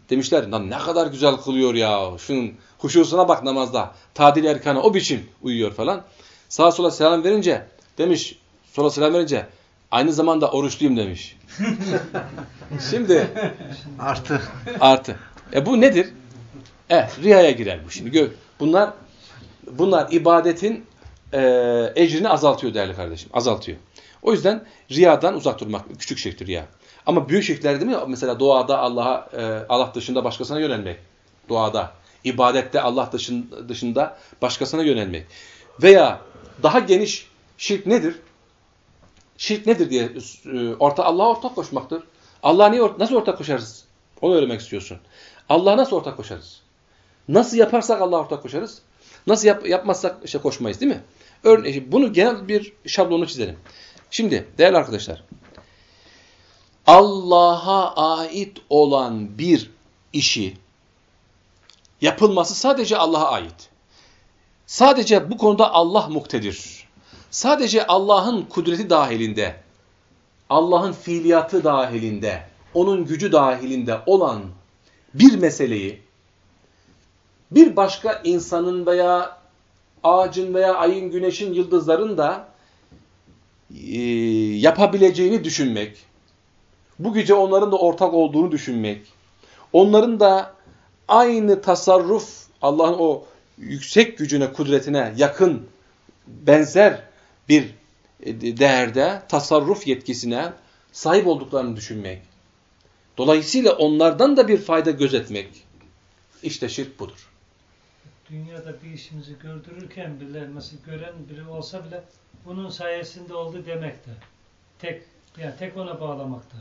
Demişler lan ne kadar güzel kılıyor ya. Şunun huşusuna bak namazda. Tadil erkanı o biçim uyuyor falan. Sağa sola selam verince demiş sola selam verince aynı zamanda oruçluyum demiş. Şimdi Artı. Artı. E bu nedir? E riyaya girer bu şimdi. Gör. Bunlar bunlar ibadetin e, ecrini azaltıyor değerli kardeşim. Azaltıyor. O yüzden riyadan uzak durmak küçük şirktir riya. Ama büyük şirkler değil mi? Mesela duada Allah'a e, Allah dışında başkasına yönelmek. Duada. ibadette Allah dışın- dışında başkasına yönelmek. Veya daha geniş şirk nedir? Şirk nedir diye e, orta Allah'a ortak koşmaktır. Allah'a niye nasıl ortak koşarız? Onu öğrenmek istiyorsun. Allah'a nasıl ortak koşarız? Nasıl yaparsak Allah'a ortak koşarız? Nasıl yap- yapmazsak işte koşmayız değil mi? Örneğin bunu genel bir şablonu çizelim. Şimdi değerli arkadaşlar Allah'a ait olan bir işi yapılması sadece Allah'a ait. Sadece bu konuda Allah muktedir. Sadece Allah'ın kudreti dahilinde, Allah'ın fiiliyatı dahilinde, onun gücü dahilinde olan bir meseleyi bir başka insanın veya ağacın veya ayın, güneşin, yıldızların da e, yapabileceğini düşünmek, bu güce onların da ortak olduğunu düşünmek, onların da aynı tasarruf, Allah'ın o yüksek gücüne, kudretine yakın, benzer bir e, değerde tasarruf yetkisine sahip olduklarını düşünmek. Dolayısıyla onlardan da bir fayda gözetmek. İşte şirk budur. Dünyada bir işimizi gördürürken bile mesela gören biri olsa bile bunun sayesinde oldu demekte. Tek yani tek ona bağlamakta.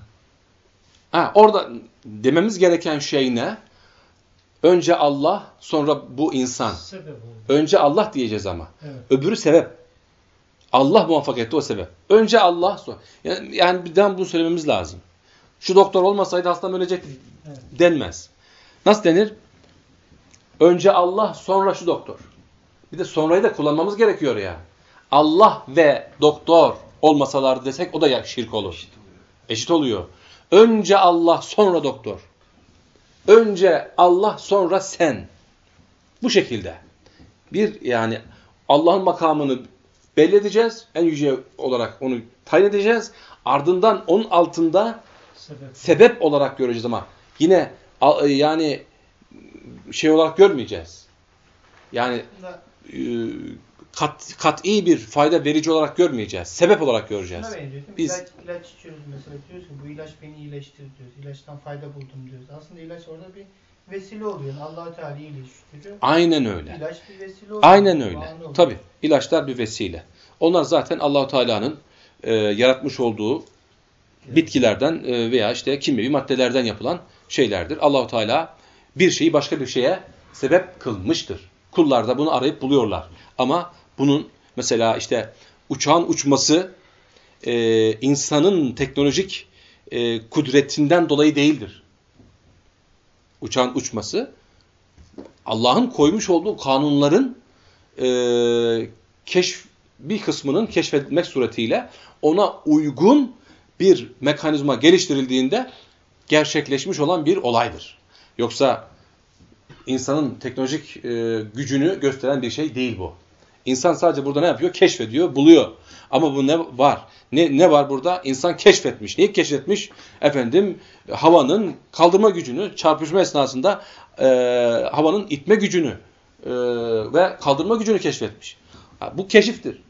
Ha, orada dememiz gereken şey ne? Önce Allah, sonra bu insan. Önce Allah diyeceğiz ama. Evet. Öbürü sebep. Allah muvaffak etti o sebep. Önce Allah, sonra. Yani, yani birden bunu söylememiz lazım. Şu doktor olmasaydı hastam ölecekti Evet. denmez. Nasıl denir? Önce Allah, sonra şu doktor. Bir de sonrayı da kullanmamız gerekiyor ya. Allah ve doktor olmasalar desek o da ya- şirk olur. Eşit oluyor. Önce Allah, sonra doktor. Önce Allah, sonra sen. Bu şekilde. Bir yani Allah'ın makamını belli edeceğiz. En yüce olarak onu tayin edeceğiz. Ardından onun altında Sebep. sebep olarak göreceğiz ama yine yani şey olarak görmeyeceğiz. Yani e, kat, kat'i bir fayda verici olarak görmeyeceğiz. Sebep olarak göreceğiz. Biz- İlaç, ilaç içiyoruz mesela diyoruz ki bu ilaç beni iyileştirdi diyoruz. İlaçtan fayda buldum diyoruz. Aslında ilaç orada bir vesile oluyor. Yani Allah-u Teala iyileştiriyor. Aynen öyle. İlaç bir vesile oluyor. Aynen öyle. Tabi ilaçlar bir vesile. Onlar zaten Allahu Teala'nın e, yaratmış olduğu bitkilerden e, veya işte kimyevi maddelerden yapılan şeylerdir. Allahu Teala bir şeyi başka bir şeye sebep kılmıştır. Kullar da bunu arayıp buluyorlar. Ama bunun mesela işte uçağın uçması e, insanın teknolojik e, kudretinden dolayı değildir. Uçağın uçması Allah'ın koymuş olduğu kanunların e, keşf bir kısmının keşfedilmek suretiyle ona uygun bir mekanizma geliştirildiğinde gerçekleşmiş olan bir olaydır. Yoksa insanın teknolojik e, gücünü gösteren bir şey değil bu. İnsan sadece burada ne yapıyor? Keşfediyor, buluyor. Ama bu ne var? Ne, ne var burada? İnsan keşfetmiş. Neyi keşfetmiş? Efendim havanın kaldırma gücünü, çarpışma esnasında e, havanın itme gücünü e, ve kaldırma gücünü keşfetmiş. Bu keşiftir.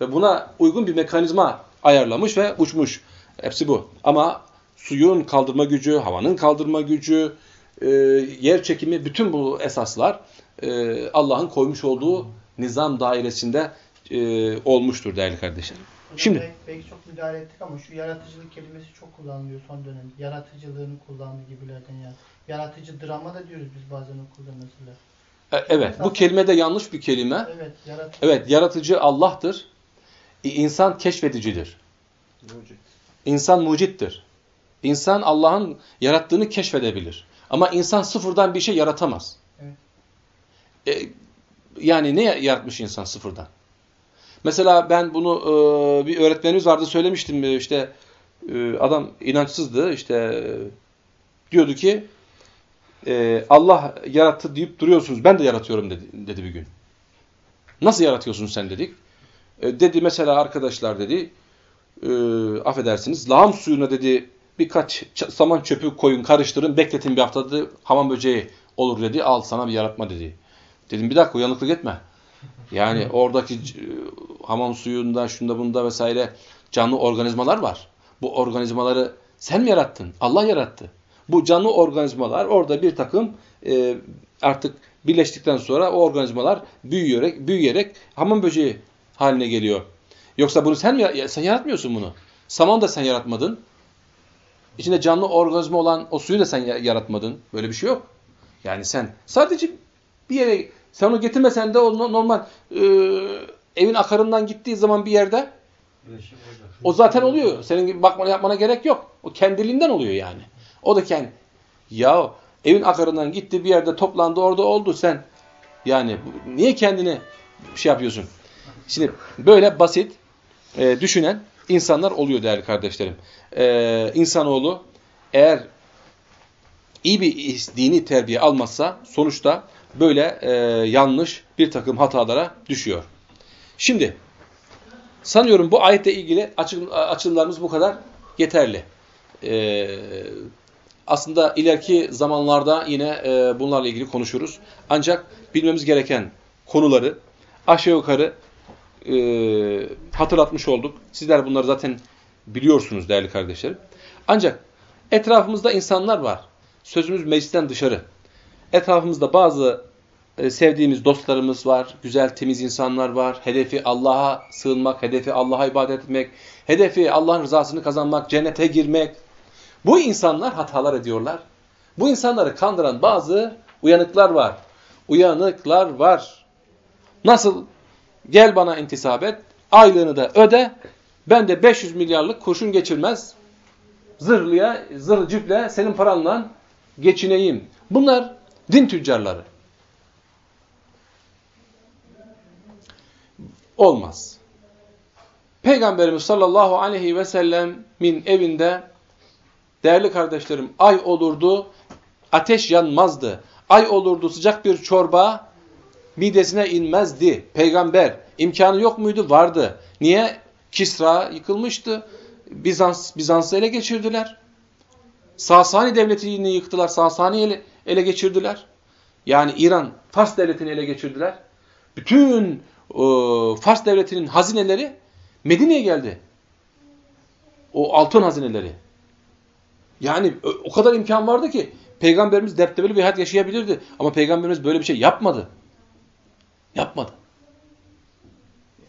Ve buna uygun bir mekanizma ayarlamış ve uçmuş. Hepsi bu. Ama suyun kaldırma gücü, havanın kaldırma gücü, e, yer çekimi, bütün bu esaslar e, Allah'ın koymuş olduğu nizam dairesinde e, olmuştur değerli kardeşlerim. Hocam Şimdi- belki, belki çok müdahale ettik ama şu yaratıcılık kelimesi çok kullanılıyor son dönemde. Yaratıcılığını kullandığı gibilerden yani. Yaratıcı drama da diyoruz biz bazen okulda mesela. E, evet, bu kelime de yanlış bir kelime. Evet, yaratıcı. Evet, yaratıcı Allah'tır. İ- İnsan keşfedicidir. İnsan mucittir. İnsan Allah'ın yarattığını keşfedebilir. Ama insan sıfırdan bir şey yaratamaz. Evet. E, yani ne yaratmış insan sıfırdan? Mesela ben bunu e, bir öğretmenimiz vardı söylemiştim e, işte e, adam inançsızdı işte e, diyordu ki e, Allah yarattı deyip duruyorsunuz ben de yaratıyorum dedi, dedi bir gün. Nasıl yaratıyorsun sen dedik. E, dedi mesela arkadaşlar dedi e, affedersiniz lağım suyuna dedi birkaç saman çöpü koyun karıştırın bekletin bir hafta dedi hamam böceği olur dedi al sana bir yaratma dedi. Dedim bir dakika uyanıklık etme. Yani oradaki hamam suyunda şunda bunda vesaire canlı organizmalar var. Bu organizmaları sen mi yarattın? Allah yarattı. Bu canlı organizmalar orada bir takım e, artık birleştikten sonra o organizmalar büyüyerek büyüyerek hamam böceği haline geliyor. Yoksa bunu sen mi sen yaratmıyorsun bunu. Saman da sen yaratmadın. İçinde canlı organizma olan o suyu da sen ya- yaratmadın. Böyle bir şey yok. Yani sen sadece bir yere sen onu getirmesen de o no- normal e, evin akarından gittiği zaman bir yerde o zaten oluyor. Senin gibi bakmana yapmana gerek yok. O kendiliğinden oluyor yani. O da kendi. Ya evin akarından gitti bir yerde toplandı orada oldu sen. Yani niye kendini şey yapıyorsun? Şimdi böyle basit e, düşünen insanlar oluyor değerli kardeşlerim. E, insanoğlu eğer iyi bir dini terbiye almazsa sonuçta böyle e, yanlış bir takım hatalara düşüyor. Şimdi sanıyorum bu ayetle ilgili açı- açılımlarımız bu kadar yeterli. E, aslında ileriki zamanlarda yine e, bunlarla ilgili konuşuruz. Ancak bilmemiz gereken konuları aşağı yukarı e, hatırlatmış olduk. Sizler bunları zaten biliyorsunuz değerli kardeşlerim. Ancak etrafımızda insanlar var. Sözümüz meclisten dışarı. Etrafımızda bazı e, sevdiğimiz dostlarımız var, güzel temiz insanlar var. Hedefi Allah'a sığınmak, hedefi Allah'a ibadet etmek, hedefi Allah'ın rızasını kazanmak, cennete girmek. Bu insanlar hatalar ediyorlar. Bu insanları kandıran bazı uyanıklar var. Uyanıklar var. Nasıl? Gel bana intisap et, aylığını da öde, ben de 500 milyarlık kurşun geçirmez, zırhlıya, zırh ciple senin paranla geçineyim. Bunlar din tüccarları. Olmaz. Peygamberimiz sallallahu aleyhi ve sellemin evinde değerli kardeşlerim ay olurdu, ateş yanmazdı. Ay olurdu sıcak bir çorba midesine inmezdi. Peygamber imkanı yok muydu? Vardı. Niye? Kisra yıkılmıştı. Bizans Bizans'ı ele geçirdiler. Sasani devletini yıktılar. Sasani ele, ele geçirdiler. Yani İran Fars devletini ele geçirdiler. Bütün o, Fars devletinin hazineleri Medine'ye geldi. O altın hazineleri. Yani o kadar imkan vardı ki Peygamberimiz deptebeli bir hayat yaşayabilirdi. Ama Peygamberimiz böyle bir şey yapmadı. Yapmadı.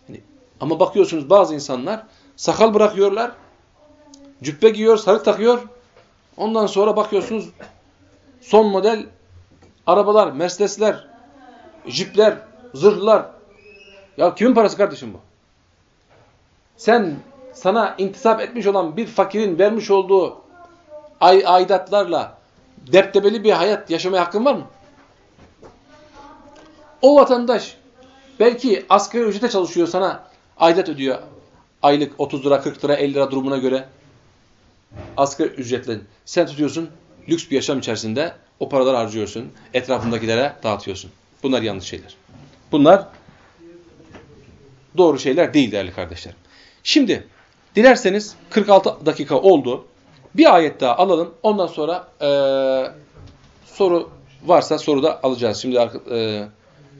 Yani, ama bakıyorsunuz bazı insanlar sakal bırakıyorlar, cübbe giyiyor, sarık takıyor. Ondan sonra bakıyorsunuz son model arabalar, Mercedesler, jipler, zırhlar. Ya kimin parası kardeşim bu? Sen sana intisap etmiş olan bir fakirin vermiş olduğu ay aidatlarla deptebeli bir hayat yaşamaya hakkın var mı? O vatandaş belki asgari ücrete çalışıyor sana aidat ödüyor. Aylık 30 lira, 40 lira, 50 lira durumuna göre asgari ücretle sen tutuyorsun lüks bir yaşam içerisinde o paraları harcıyorsun. Etrafındakilere dağıtıyorsun. Bunlar yanlış şeyler. Bunlar doğru şeyler değil değerli kardeşlerim. Şimdi dilerseniz 46 dakika oldu. Bir ayet daha alalım. Ondan sonra e, soru varsa soru da alacağız. Şimdi e,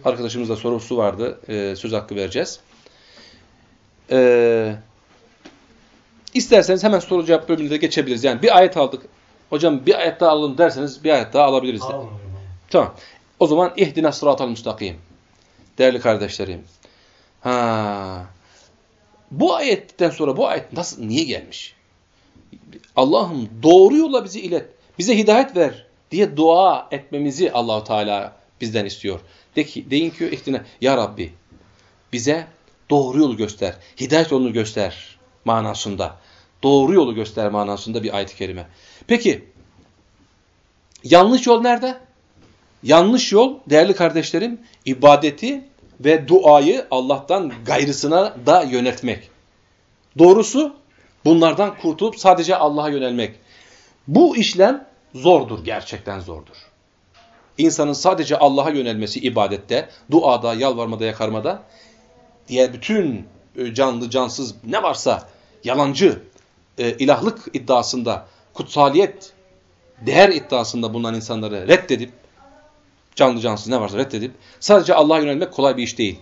arkadaşımızda sorusu vardı. E, söz hakkı vereceğiz. E, isterseniz hemen soru cevap bölümünde de geçebiliriz. Yani bir ayet aldık. Hocam bir ayet daha alalım derseniz bir ayet daha alabiliriz. De. Tamam. O zaman ihdina sıratal müstakim. Değerli kardeşlerim. Ha. Bu ayetten sonra bu ayet nasıl niye gelmiş? Allah'ım doğru yola bizi ilet. Bize hidayet ver diye dua etmemizi Allahu Teala bizden istiyor. De ki, deyin ki ihtine ya Rabbi bize doğru yolu göster. Hidayet yolunu göster manasında. Doğru yolu göster manasında bir ayet-i kerime. Peki yanlış yol nerede? Yanlış yol değerli kardeşlerim ibadeti ve duayı Allah'tan gayrısına da yönetmek. Doğrusu bunlardan kurtulup sadece Allah'a yönelmek. Bu işlem zordur, gerçekten zordur. İnsanın sadece Allah'a yönelmesi ibadette, duada, yalvarmada, yakarmada, diğer bütün e, canlı, cansız ne varsa yalancı, e, ilahlık iddiasında, kutsaliyet, değer iddiasında bulunan insanları reddedip, canlı cansız ne varsa reddedip, sadece Allah'a yönelmek kolay bir iş değil.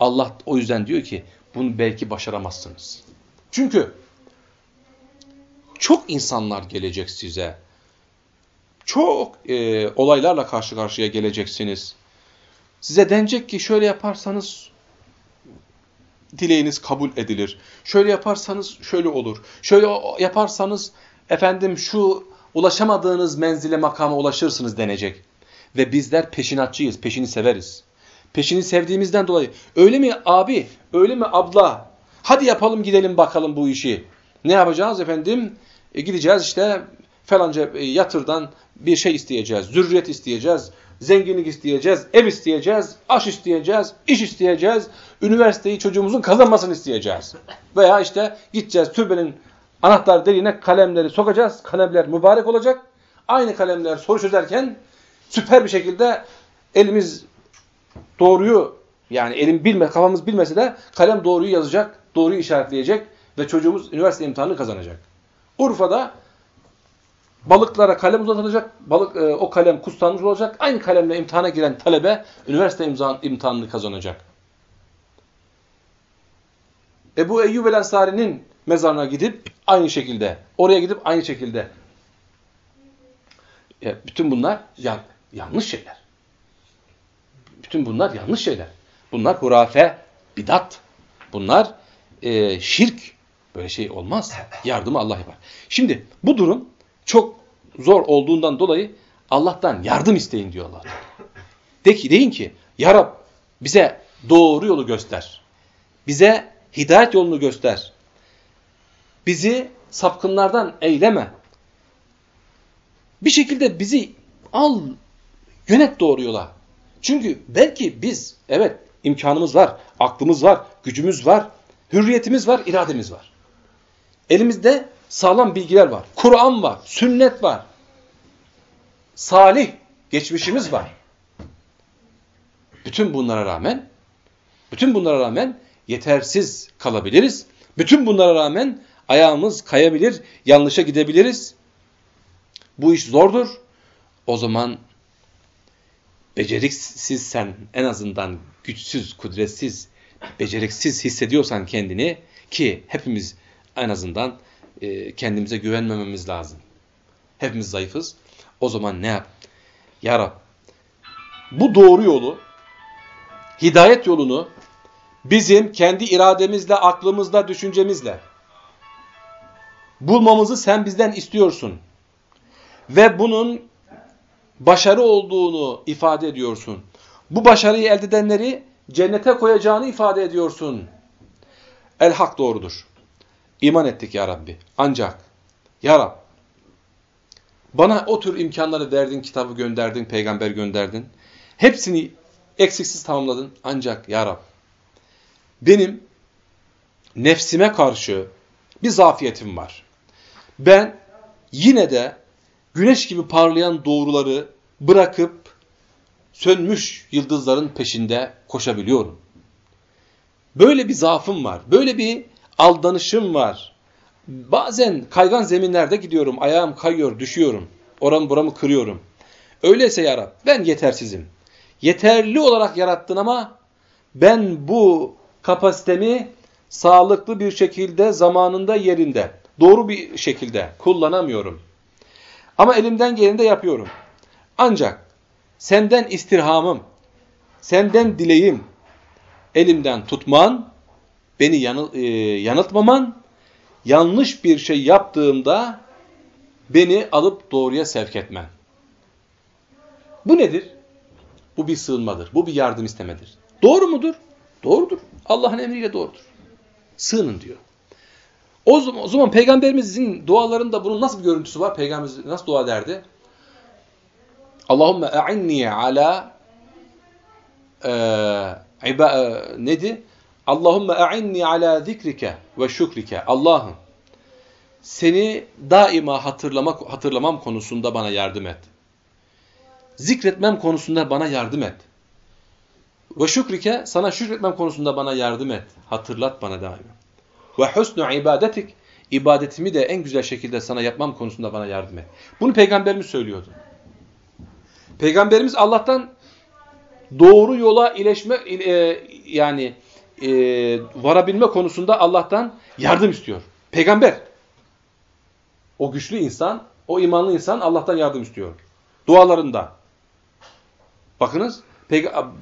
Allah o yüzden diyor ki, bunu belki başaramazsınız. Çünkü çok insanlar gelecek size. Çok e, olaylarla karşı karşıya geleceksiniz. Size denecek ki şöyle yaparsanız dileğiniz kabul edilir. Şöyle yaparsanız şöyle olur. Şöyle yaparsanız efendim şu ulaşamadığınız menzile makama ulaşırsınız denecek. Ve bizler peşinatçıyız, peşini severiz. Peşini sevdiğimizden dolayı öyle mi abi, öyle mi abla? Hadi yapalım gidelim bakalım bu işi. Ne yapacağız efendim? E, gideceğiz işte falanca e, yatırdan bir şey isteyeceğiz, zürriyet isteyeceğiz, zenginlik isteyeceğiz, ev isteyeceğiz, aş isteyeceğiz, iş isteyeceğiz, üniversiteyi çocuğumuzun kazanmasını isteyeceğiz. Veya işte gideceğiz türbenin anahtar deliğine kalemleri sokacağız, kalemler mübarek olacak. Aynı kalemler soru çözerken süper bir şekilde elimiz doğruyu yani elim bilme, kafamız bilmese de kalem doğruyu yazacak, doğruyu işaretleyecek ve çocuğumuz üniversite imtihanını kazanacak. Urfa'da balıklara kalem uzatılacak, balık e, o kalem kutsanmış olacak. Aynı kalemle imtihana giren talebe üniversite imtihan, imtihanını kazanacak. Ebu Eyyub el Ensari'nin mezarına gidip aynı şekilde, oraya gidip aynı şekilde. Ya, bütün bunlar yan, yanlış şeyler. Bütün bunlar yanlış şeyler. Bunlar hurafe, bidat. Bunlar e, şirk. Böyle şey olmaz. Yardımı Allah yapar. Şimdi bu durum çok zor olduğundan dolayı Allah'tan yardım isteyin diyor Allah. De ki, deyin ki Ya Rab bize doğru yolu göster. Bize hidayet yolunu göster. Bizi sapkınlardan eyleme. Bir şekilde bizi al, yönet doğru yola. Çünkü belki biz, evet imkanımız var, aklımız var, gücümüz var, hürriyetimiz var, irademiz var. Elimizde sağlam bilgiler var. Kur'an var, sünnet var. Salih geçmişimiz var. Bütün bunlara rağmen bütün bunlara rağmen yetersiz kalabiliriz. Bütün bunlara rağmen ayağımız kayabilir, yanlışa gidebiliriz. Bu iş zordur. O zaman beceriksiz sen en azından güçsüz, kudretsiz, beceriksiz hissediyorsan kendini ki hepimiz en azından e, kendimize güvenmememiz lazım. Hepimiz zayıfız. O zaman ne yap? Ya Rab, bu doğru yolu, hidayet yolunu bizim kendi irademizle, aklımızla, düşüncemizle bulmamızı sen bizden istiyorsun. Ve bunun başarı olduğunu ifade ediyorsun. Bu başarıyı elde edenleri cennete koyacağını ifade ediyorsun. El hak doğrudur. İman ettik ya Rabbi. Ancak ya Rab bana o tür imkanları verdin, kitabı gönderdin, peygamber gönderdin. Hepsini eksiksiz tamamladın. Ancak ya Rab benim nefsime karşı bir zafiyetim var. Ben yine de güneş gibi parlayan doğruları bırakıp sönmüş yıldızların peşinde koşabiliyorum. Böyle bir zaafım var. Böyle bir aldanışım var. Bazen kaygan zeminlerde gidiyorum. Ayağım kayıyor, düşüyorum. Oramı buramı kırıyorum. Öyleyse ya Rab, ben yetersizim. Yeterli olarak yarattın ama ben bu kapasitemi sağlıklı bir şekilde, zamanında, yerinde, doğru bir şekilde kullanamıyorum. Ama elimden geleni de yapıyorum. Ancak senden istirhamım, senden dileğim, elimden tutman, beni yanıl, e, yanıltmaman, yanlış bir şey yaptığımda beni alıp doğruya sevk etmen. Bu nedir? Bu bir sığınmadır. Bu bir yardım istemedir. Doğru mudur? Doğrudur. Allah'ın emriyle doğrudur. Sığının diyor. O zaman, o zaman peygamberimizin dualarında bunun nasıl bir görüntüsü var? Peygamberimiz nasıl dua derdi? Allahümme a'inni ala e, iba, e, nedi? Allahümme a'inni ala zikrike ve şükrike. Allah'ım seni daima hatırlamak, hatırlamam konusunda bana yardım et. Zikretmem konusunda bana yardım et. Ve şükrike sana şükretmem konusunda bana yardım et. Hatırlat bana daima. Ve husnu ibadetik ibadetimi de en güzel şekilde sana yapmam konusunda bana yardım et. Bunu peygamberimiz söylüyordu. Peygamberimiz Allah'tan doğru yola ileşme e, yani e, varabilme konusunda Allah'tan yardım istiyor. Peygamber o güçlü insan, o imanlı insan Allah'tan yardım istiyor. Dualarında. Bakınız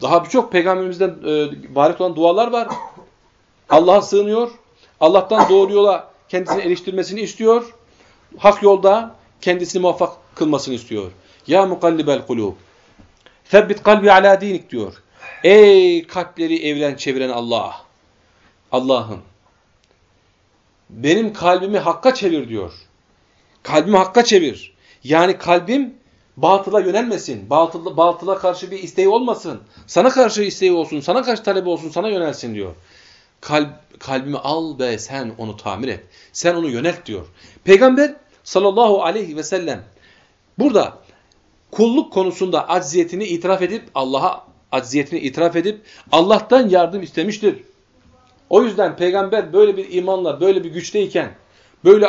daha birçok peygamberimizden e, olan dualar var. Allah'a sığınıyor. Allah'tan doğru yola kendisini eriştirmesini istiyor. Hak yolda kendisini muvaffak kılmasını istiyor. Ya mukallibel kulub. Febbit kalbi ala dinik diyor. Ey kalpleri evren çeviren Allah. Allah'ım. Benim kalbimi hakka çevir diyor. Kalbimi hakka çevir. Yani kalbim batıla yönelmesin. Batıla, batıla karşı bir isteği olmasın. Sana karşı isteği olsun. Sana karşı talebi olsun. Sana yönelsin diyor. Kalp, kalbimi al ve sen onu tamir et. Sen onu yönelt diyor. Peygamber sallallahu aleyhi ve sellem burada kulluk konusunda acziyetini itiraf edip Allah'a acziyetini itiraf edip Allah'tan yardım istemiştir. O yüzden peygamber böyle bir imanla, böyle bir güçteyken, böyle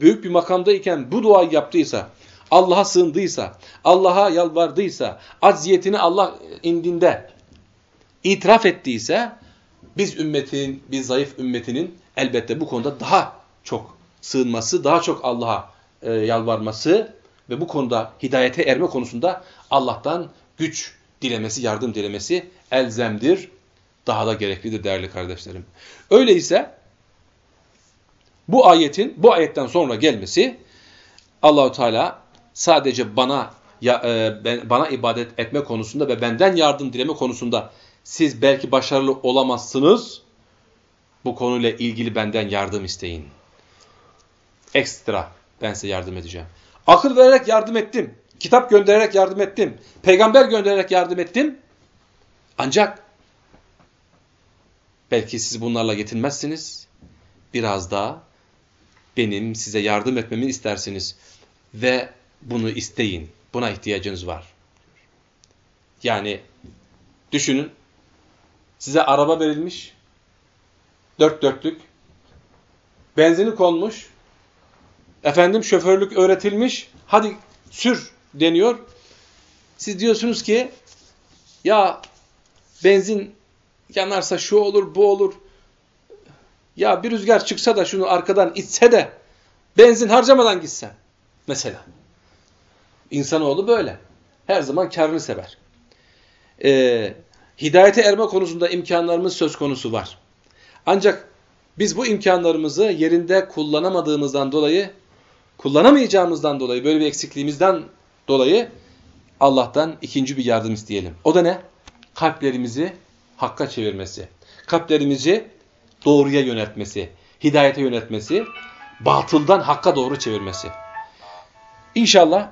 büyük bir makamdayken bu duayı yaptıysa, Allah'a sığındıysa, Allah'a yalvardıysa, acziyetini Allah indinde itiraf ettiyse, biz ümmetin, biz zayıf ümmetinin elbette bu konuda daha çok sığınması, daha çok Allah'a e, yalvarması ve bu konuda hidayete erme konusunda Allah'tan güç dilemesi, yardım dilemesi elzemdir. Daha da gereklidir değerli kardeşlerim. Öyleyse bu ayetin bu ayetten sonra gelmesi Allahu Teala sadece bana ya, e, ben, bana ibadet etme konusunda ve benden yardım dileme konusunda siz belki başarılı olamazsınız. Bu konuyla ilgili benden yardım isteyin. Ekstra ben size yardım edeceğim. Akıl vererek yardım ettim. Kitap göndererek yardım ettim. Peygamber göndererek yardım ettim. Ancak belki siz bunlarla yetinmezsiniz. Biraz daha benim size yardım etmemi istersiniz. Ve bunu isteyin. Buna ihtiyacınız var. Yani düşünün. Size araba verilmiş. Dört dörtlük. Benzini konmuş. Efendim şoförlük öğretilmiş. Hadi sür deniyor. Siz diyorsunuz ki ya benzin yanarsa şu olur bu olur. Ya bir rüzgar çıksa da şunu arkadan itse de benzin harcamadan gitsen. Mesela. İnsanoğlu böyle. Her zaman karını sever. Ee, hidayete erme konusunda imkanlarımız söz konusu var. Ancak biz bu imkanlarımızı yerinde kullanamadığımızdan dolayı, kullanamayacağımızdan dolayı, böyle bir eksikliğimizden dolayı Allah'tan ikinci bir yardım isteyelim. O da ne? Kalplerimizi hakka çevirmesi. Kalplerimizi doğruya yöneltmesi, hidayete yöneltmesi, batıldan hakka doğru çevirmesi. İnşallah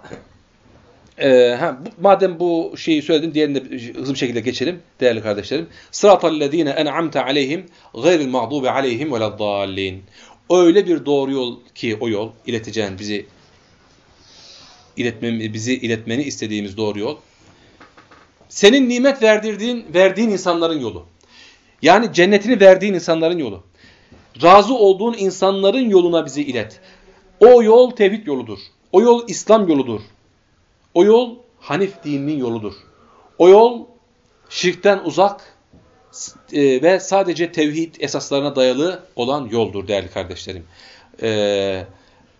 e, ha, bu, madem bu şeyi söyledim diğerini de hızlı bir şekilde geçelim değerli kardeşlerim. Sıratallezine en'amte aleyhim gayril mağdubi aleyhim veleddallin. Öyle bir doğru yol ki o yol ileteceğin bizi iletmemi, bizi iletmeni istediğimiz doğru yol. Senin nimet verdirdiğin, verdiğin insanların yolu. Yani cennetini verdiğin insanların yolu. Razı olduğun insanların yoluna bizi ilet. O yol tevhid yoludur. O yol İslam yoludur. O yol Hanif dininin yoludur. O yol şirkten uzak e, ve sadece tevhid esaslarına dayalı olan yoldur değerli kardeşlerim. E,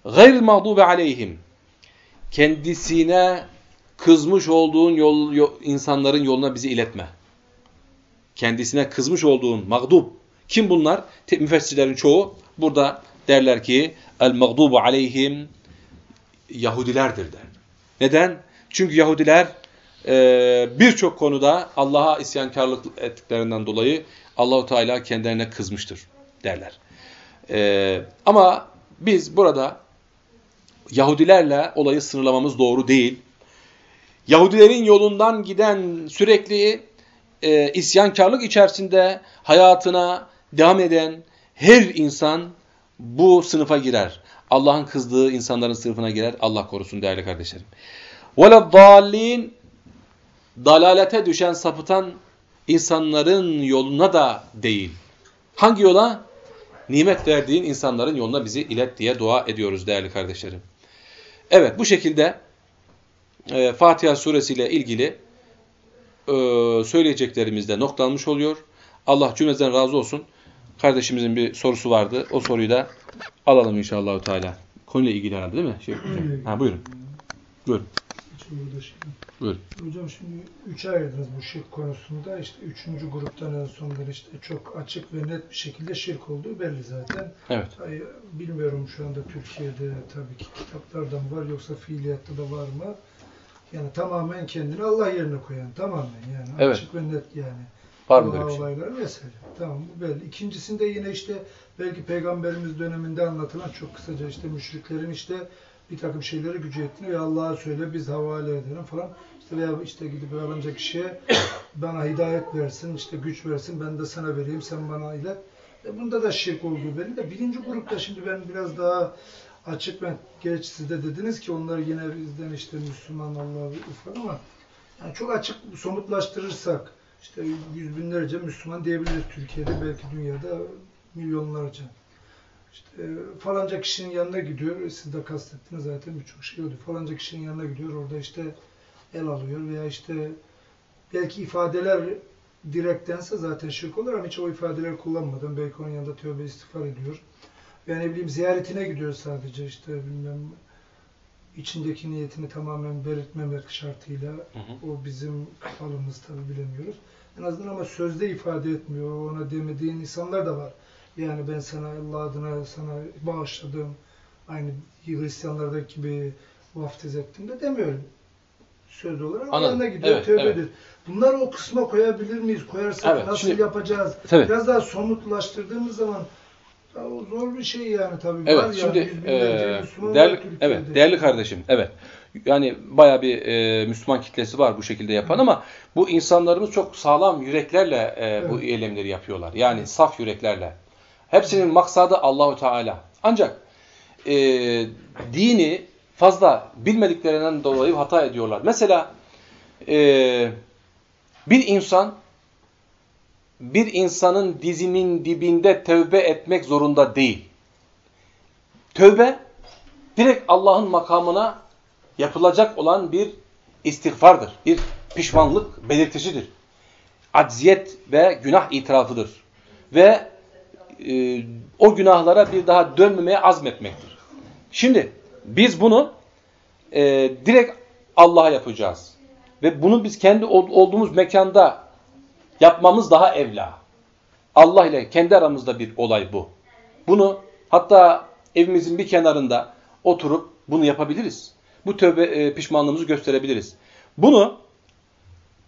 Gayril mağdubi aleyhim kendisine kızmış olduğun yol, yol, insanların yoluna bizi iletme. Kendisine kızmış olduğun mağdub. Kim bunlar? Müfessirlerin çoğu burada derler ki el mağdubu aleyhim Yahudilerdir der. Neden? Çünkü Yahudiler e, birçok konuda Allah'a isyankarlık ettiklerinden dolayı Allahu Teala kendilerine kızmıştır derler. E, ama biz burada Yahudilerle olayı sınırlamamız doğru değil. Yahudilerin yolundan giden sürekli e, isyankarlık içerisinde hayatına devam eden her insan bu sınıfa girer. Allah'ın kızdığı insanların sınıfına girer. Allah korusun değerli kardeşlerim. وَلَضَّالِّينَ Dalalete düşen, sapıtan insanların yoluna da değil. Hangi yola? Nimet verdiğin insanların yoluna bizi ilet diye dua ediyoruz değerli kardeşlerim. Evet bu şekilde e, Fatiha suresiyle ilgili e, söyleyeceklerimizde noktalanmış oluyor. Allah cümleden razı olsun. Kardeşimizin bir sorusu vardı. O soruyu da alalım inşallah Teala. Konuyla ilgili herhalde değil mi? Şey, ha buyurun. Buyurun. Buyurun. Hocam şimdi üçe ayırdınız bu şirk konusunda. İşte üçüncü gruptan en sonları işte çok açık ve net bir şekilde şirk olduğu belli zaten. Evet. Ay, bilmiyorum şu anda Türkiye'de tabii ki kitaplarda mı var yoksa fiiliyatta da var mı? Yani tamamen kendini Allah yerine koyan tamamen yani Evet. açık ve net yani. Var mı böyle bir şey? olayları vesaire. Tamam bu belli. İkincisinde yine işte belki peygamberimiz döneminde anlatılan çok kısaca işte müşriklerin işte bir takım şeyleri gücü ettiğini ve Allah'a söyle biz havale edelim falan. İşte veya işte gidip falanca kişiye bana hidayet versin, işte güç versin, ben de sana vereyim, sen bana ilet. E bunda da şirk olduğu belli de birinci grupta şimdi ben biraz daha açık ben geç siz de dediniz ki onları yine bizden işte Müslüman Allah'ı falan ama yani çok açık somutlaştırırsak işte yüz binlerce Müslüman diyebiliriz Türkiye'de belki dünyada milyonlarca. İşte falanca kişinin yanına gidiyor, siz de kastettiniz zaten birçok şey oldu. Falanca kişinin yanına gidiyor, orada işte el alıyor veya işte belki ifadeler direktense zaten şirk olur ama hiç o ifadeleri kullanmadan belki onun yanında tövbe istiğfar ediyor. Veya ne bileyim ziyaretine gidiyor sadece işte bilmem içindeki niyetini tamamen belirtmemek şartıyla Hı hı. o bizim falımız tabi bilemiyoruz. En azından ama sözde ifade etmiyor. Ona demediğin insanlar da var. Yani ben sana Allah adına sana bağışladım. Aynı Hristiyanlardaki gibi vaftiz ettim de demiyorum. Söz olarak Anladım. yanına gidiyor, Evet, tövbedir. evet. Bunları o kısma koyabilir miyiz? Koyarsak Evet, nasıl şimdi- yapacağız? Tabii. Biraz daha somutlaştırdığımız zaman ya o zor bir şey yani tabii. Evet, var şimdi ya, yüz binlerce e, değerli, evet, değerli kardeşim, evet. Yani baya bir e, Müslüman kitlesi var bu şekilde yapan ama bu insanlarımız çok sağlam yüreklerle e, bu Evet. eylemleri yapıyorlar. Yani saf yüreklerle. Hepsinin maksadı Allahu Teala. Ancak e, dini fazla bilmediklerinden dolayı hata ediyorlar. Mesela e, bir insan bir insanın dizinin dibinde tövbe etmek zorunda değil. Tövbe direkt Allah'ın makamına yapılacak olan bir istiğfardır. Bir pişmanlık belirtisidir. Acziyet ve günah itirafıdır. Ve e, o günahlara bir daha dönmemeye azmetmektir. Şimdi biz bunu e, direkt Allah'a yapacağız. Ve bunu biz kendi ol- olduğumuz mekanda yapmamız daha evla. Allah ile kendi aramızda bir olay bu. Bunu hatta evimizin bir kenarında oturup bunu yapabiliriz. Bu tövbe e, pişmanlığımızı gösterebiliriz. Bunu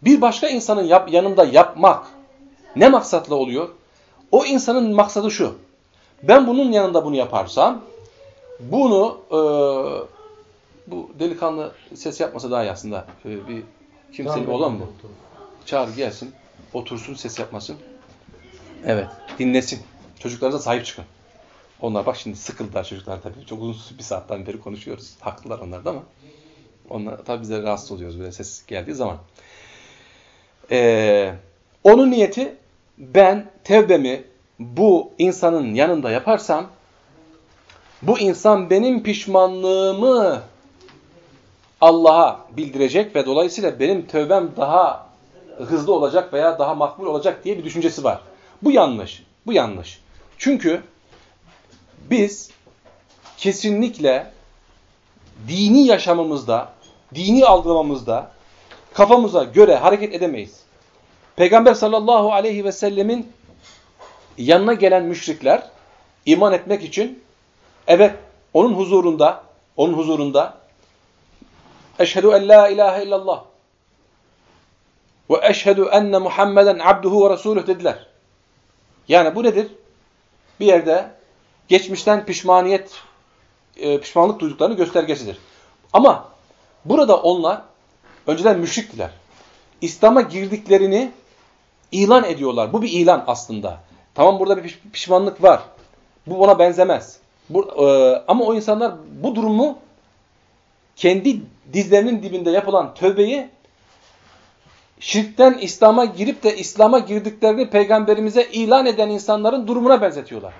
bir başka insanın yap, yanında yapmak ne maksatla oluyor? O insanın maksadı şu. Ben bunun yanında bunu yaparsam bunu e, bu delikanlı ses yapmasa daha iyi aslında. E, bir kimsenin olan bu. Çağır gelsin. Otursun ses yapmasın. Evet. Dinlesin. Çocuklarınıza sahip çıkın. Onlar bak şimdi sıkıldılar çocuklar tabii. Çok uzun bir saatten beri konuşuyoruz. Haklılar onlar da ama. Onlar tabii biz de rahatsız oluyoruz böyle ses geldiği zaman. Ee, onun niyeti ben tevbemi bu insanın yanında yaparsam bu insan benim pişmanlığımı Allah'a bildirecek ve dolayısıyla benim tövbem daha hızlı olacak veya daha makbul olacak diye bir düşüncesi var. Bu yanlış. Bu yanlış. Çünkü biz kesinlikle dini yaşamımızda, dini algılamamızda kafamıza göre hareket edemeyiz. Peygamber sallallahu aleyhi ve sellemin yanına gelen müşrikler iman etmek için evet onun huzurunda onun huzurunda eşhedü en la ilahe illallah ve eşhedü enne Muhammeden abduhu ve resuluh dediler. Yani bu nedir? Bir yerde geçmişten pişmaniyet, e, pişmanlık duyduklarını göstergesidir. Ama burada onlar önceden müşriktiler. İslam'a girdiklerini ilan ediyorlar. Bu bir ilan aslında. Tamam burada bir piş- pişmanlık var. Bu ona benzemez. Bu, e, ama o insanlar bu durumu kendi dizlerinin dibinde yapılan tövbeyi şirkten İslam'a girip de İslam'a girdiklerini peygamberimize ilan eden insanların durumuna benzetiyorlar.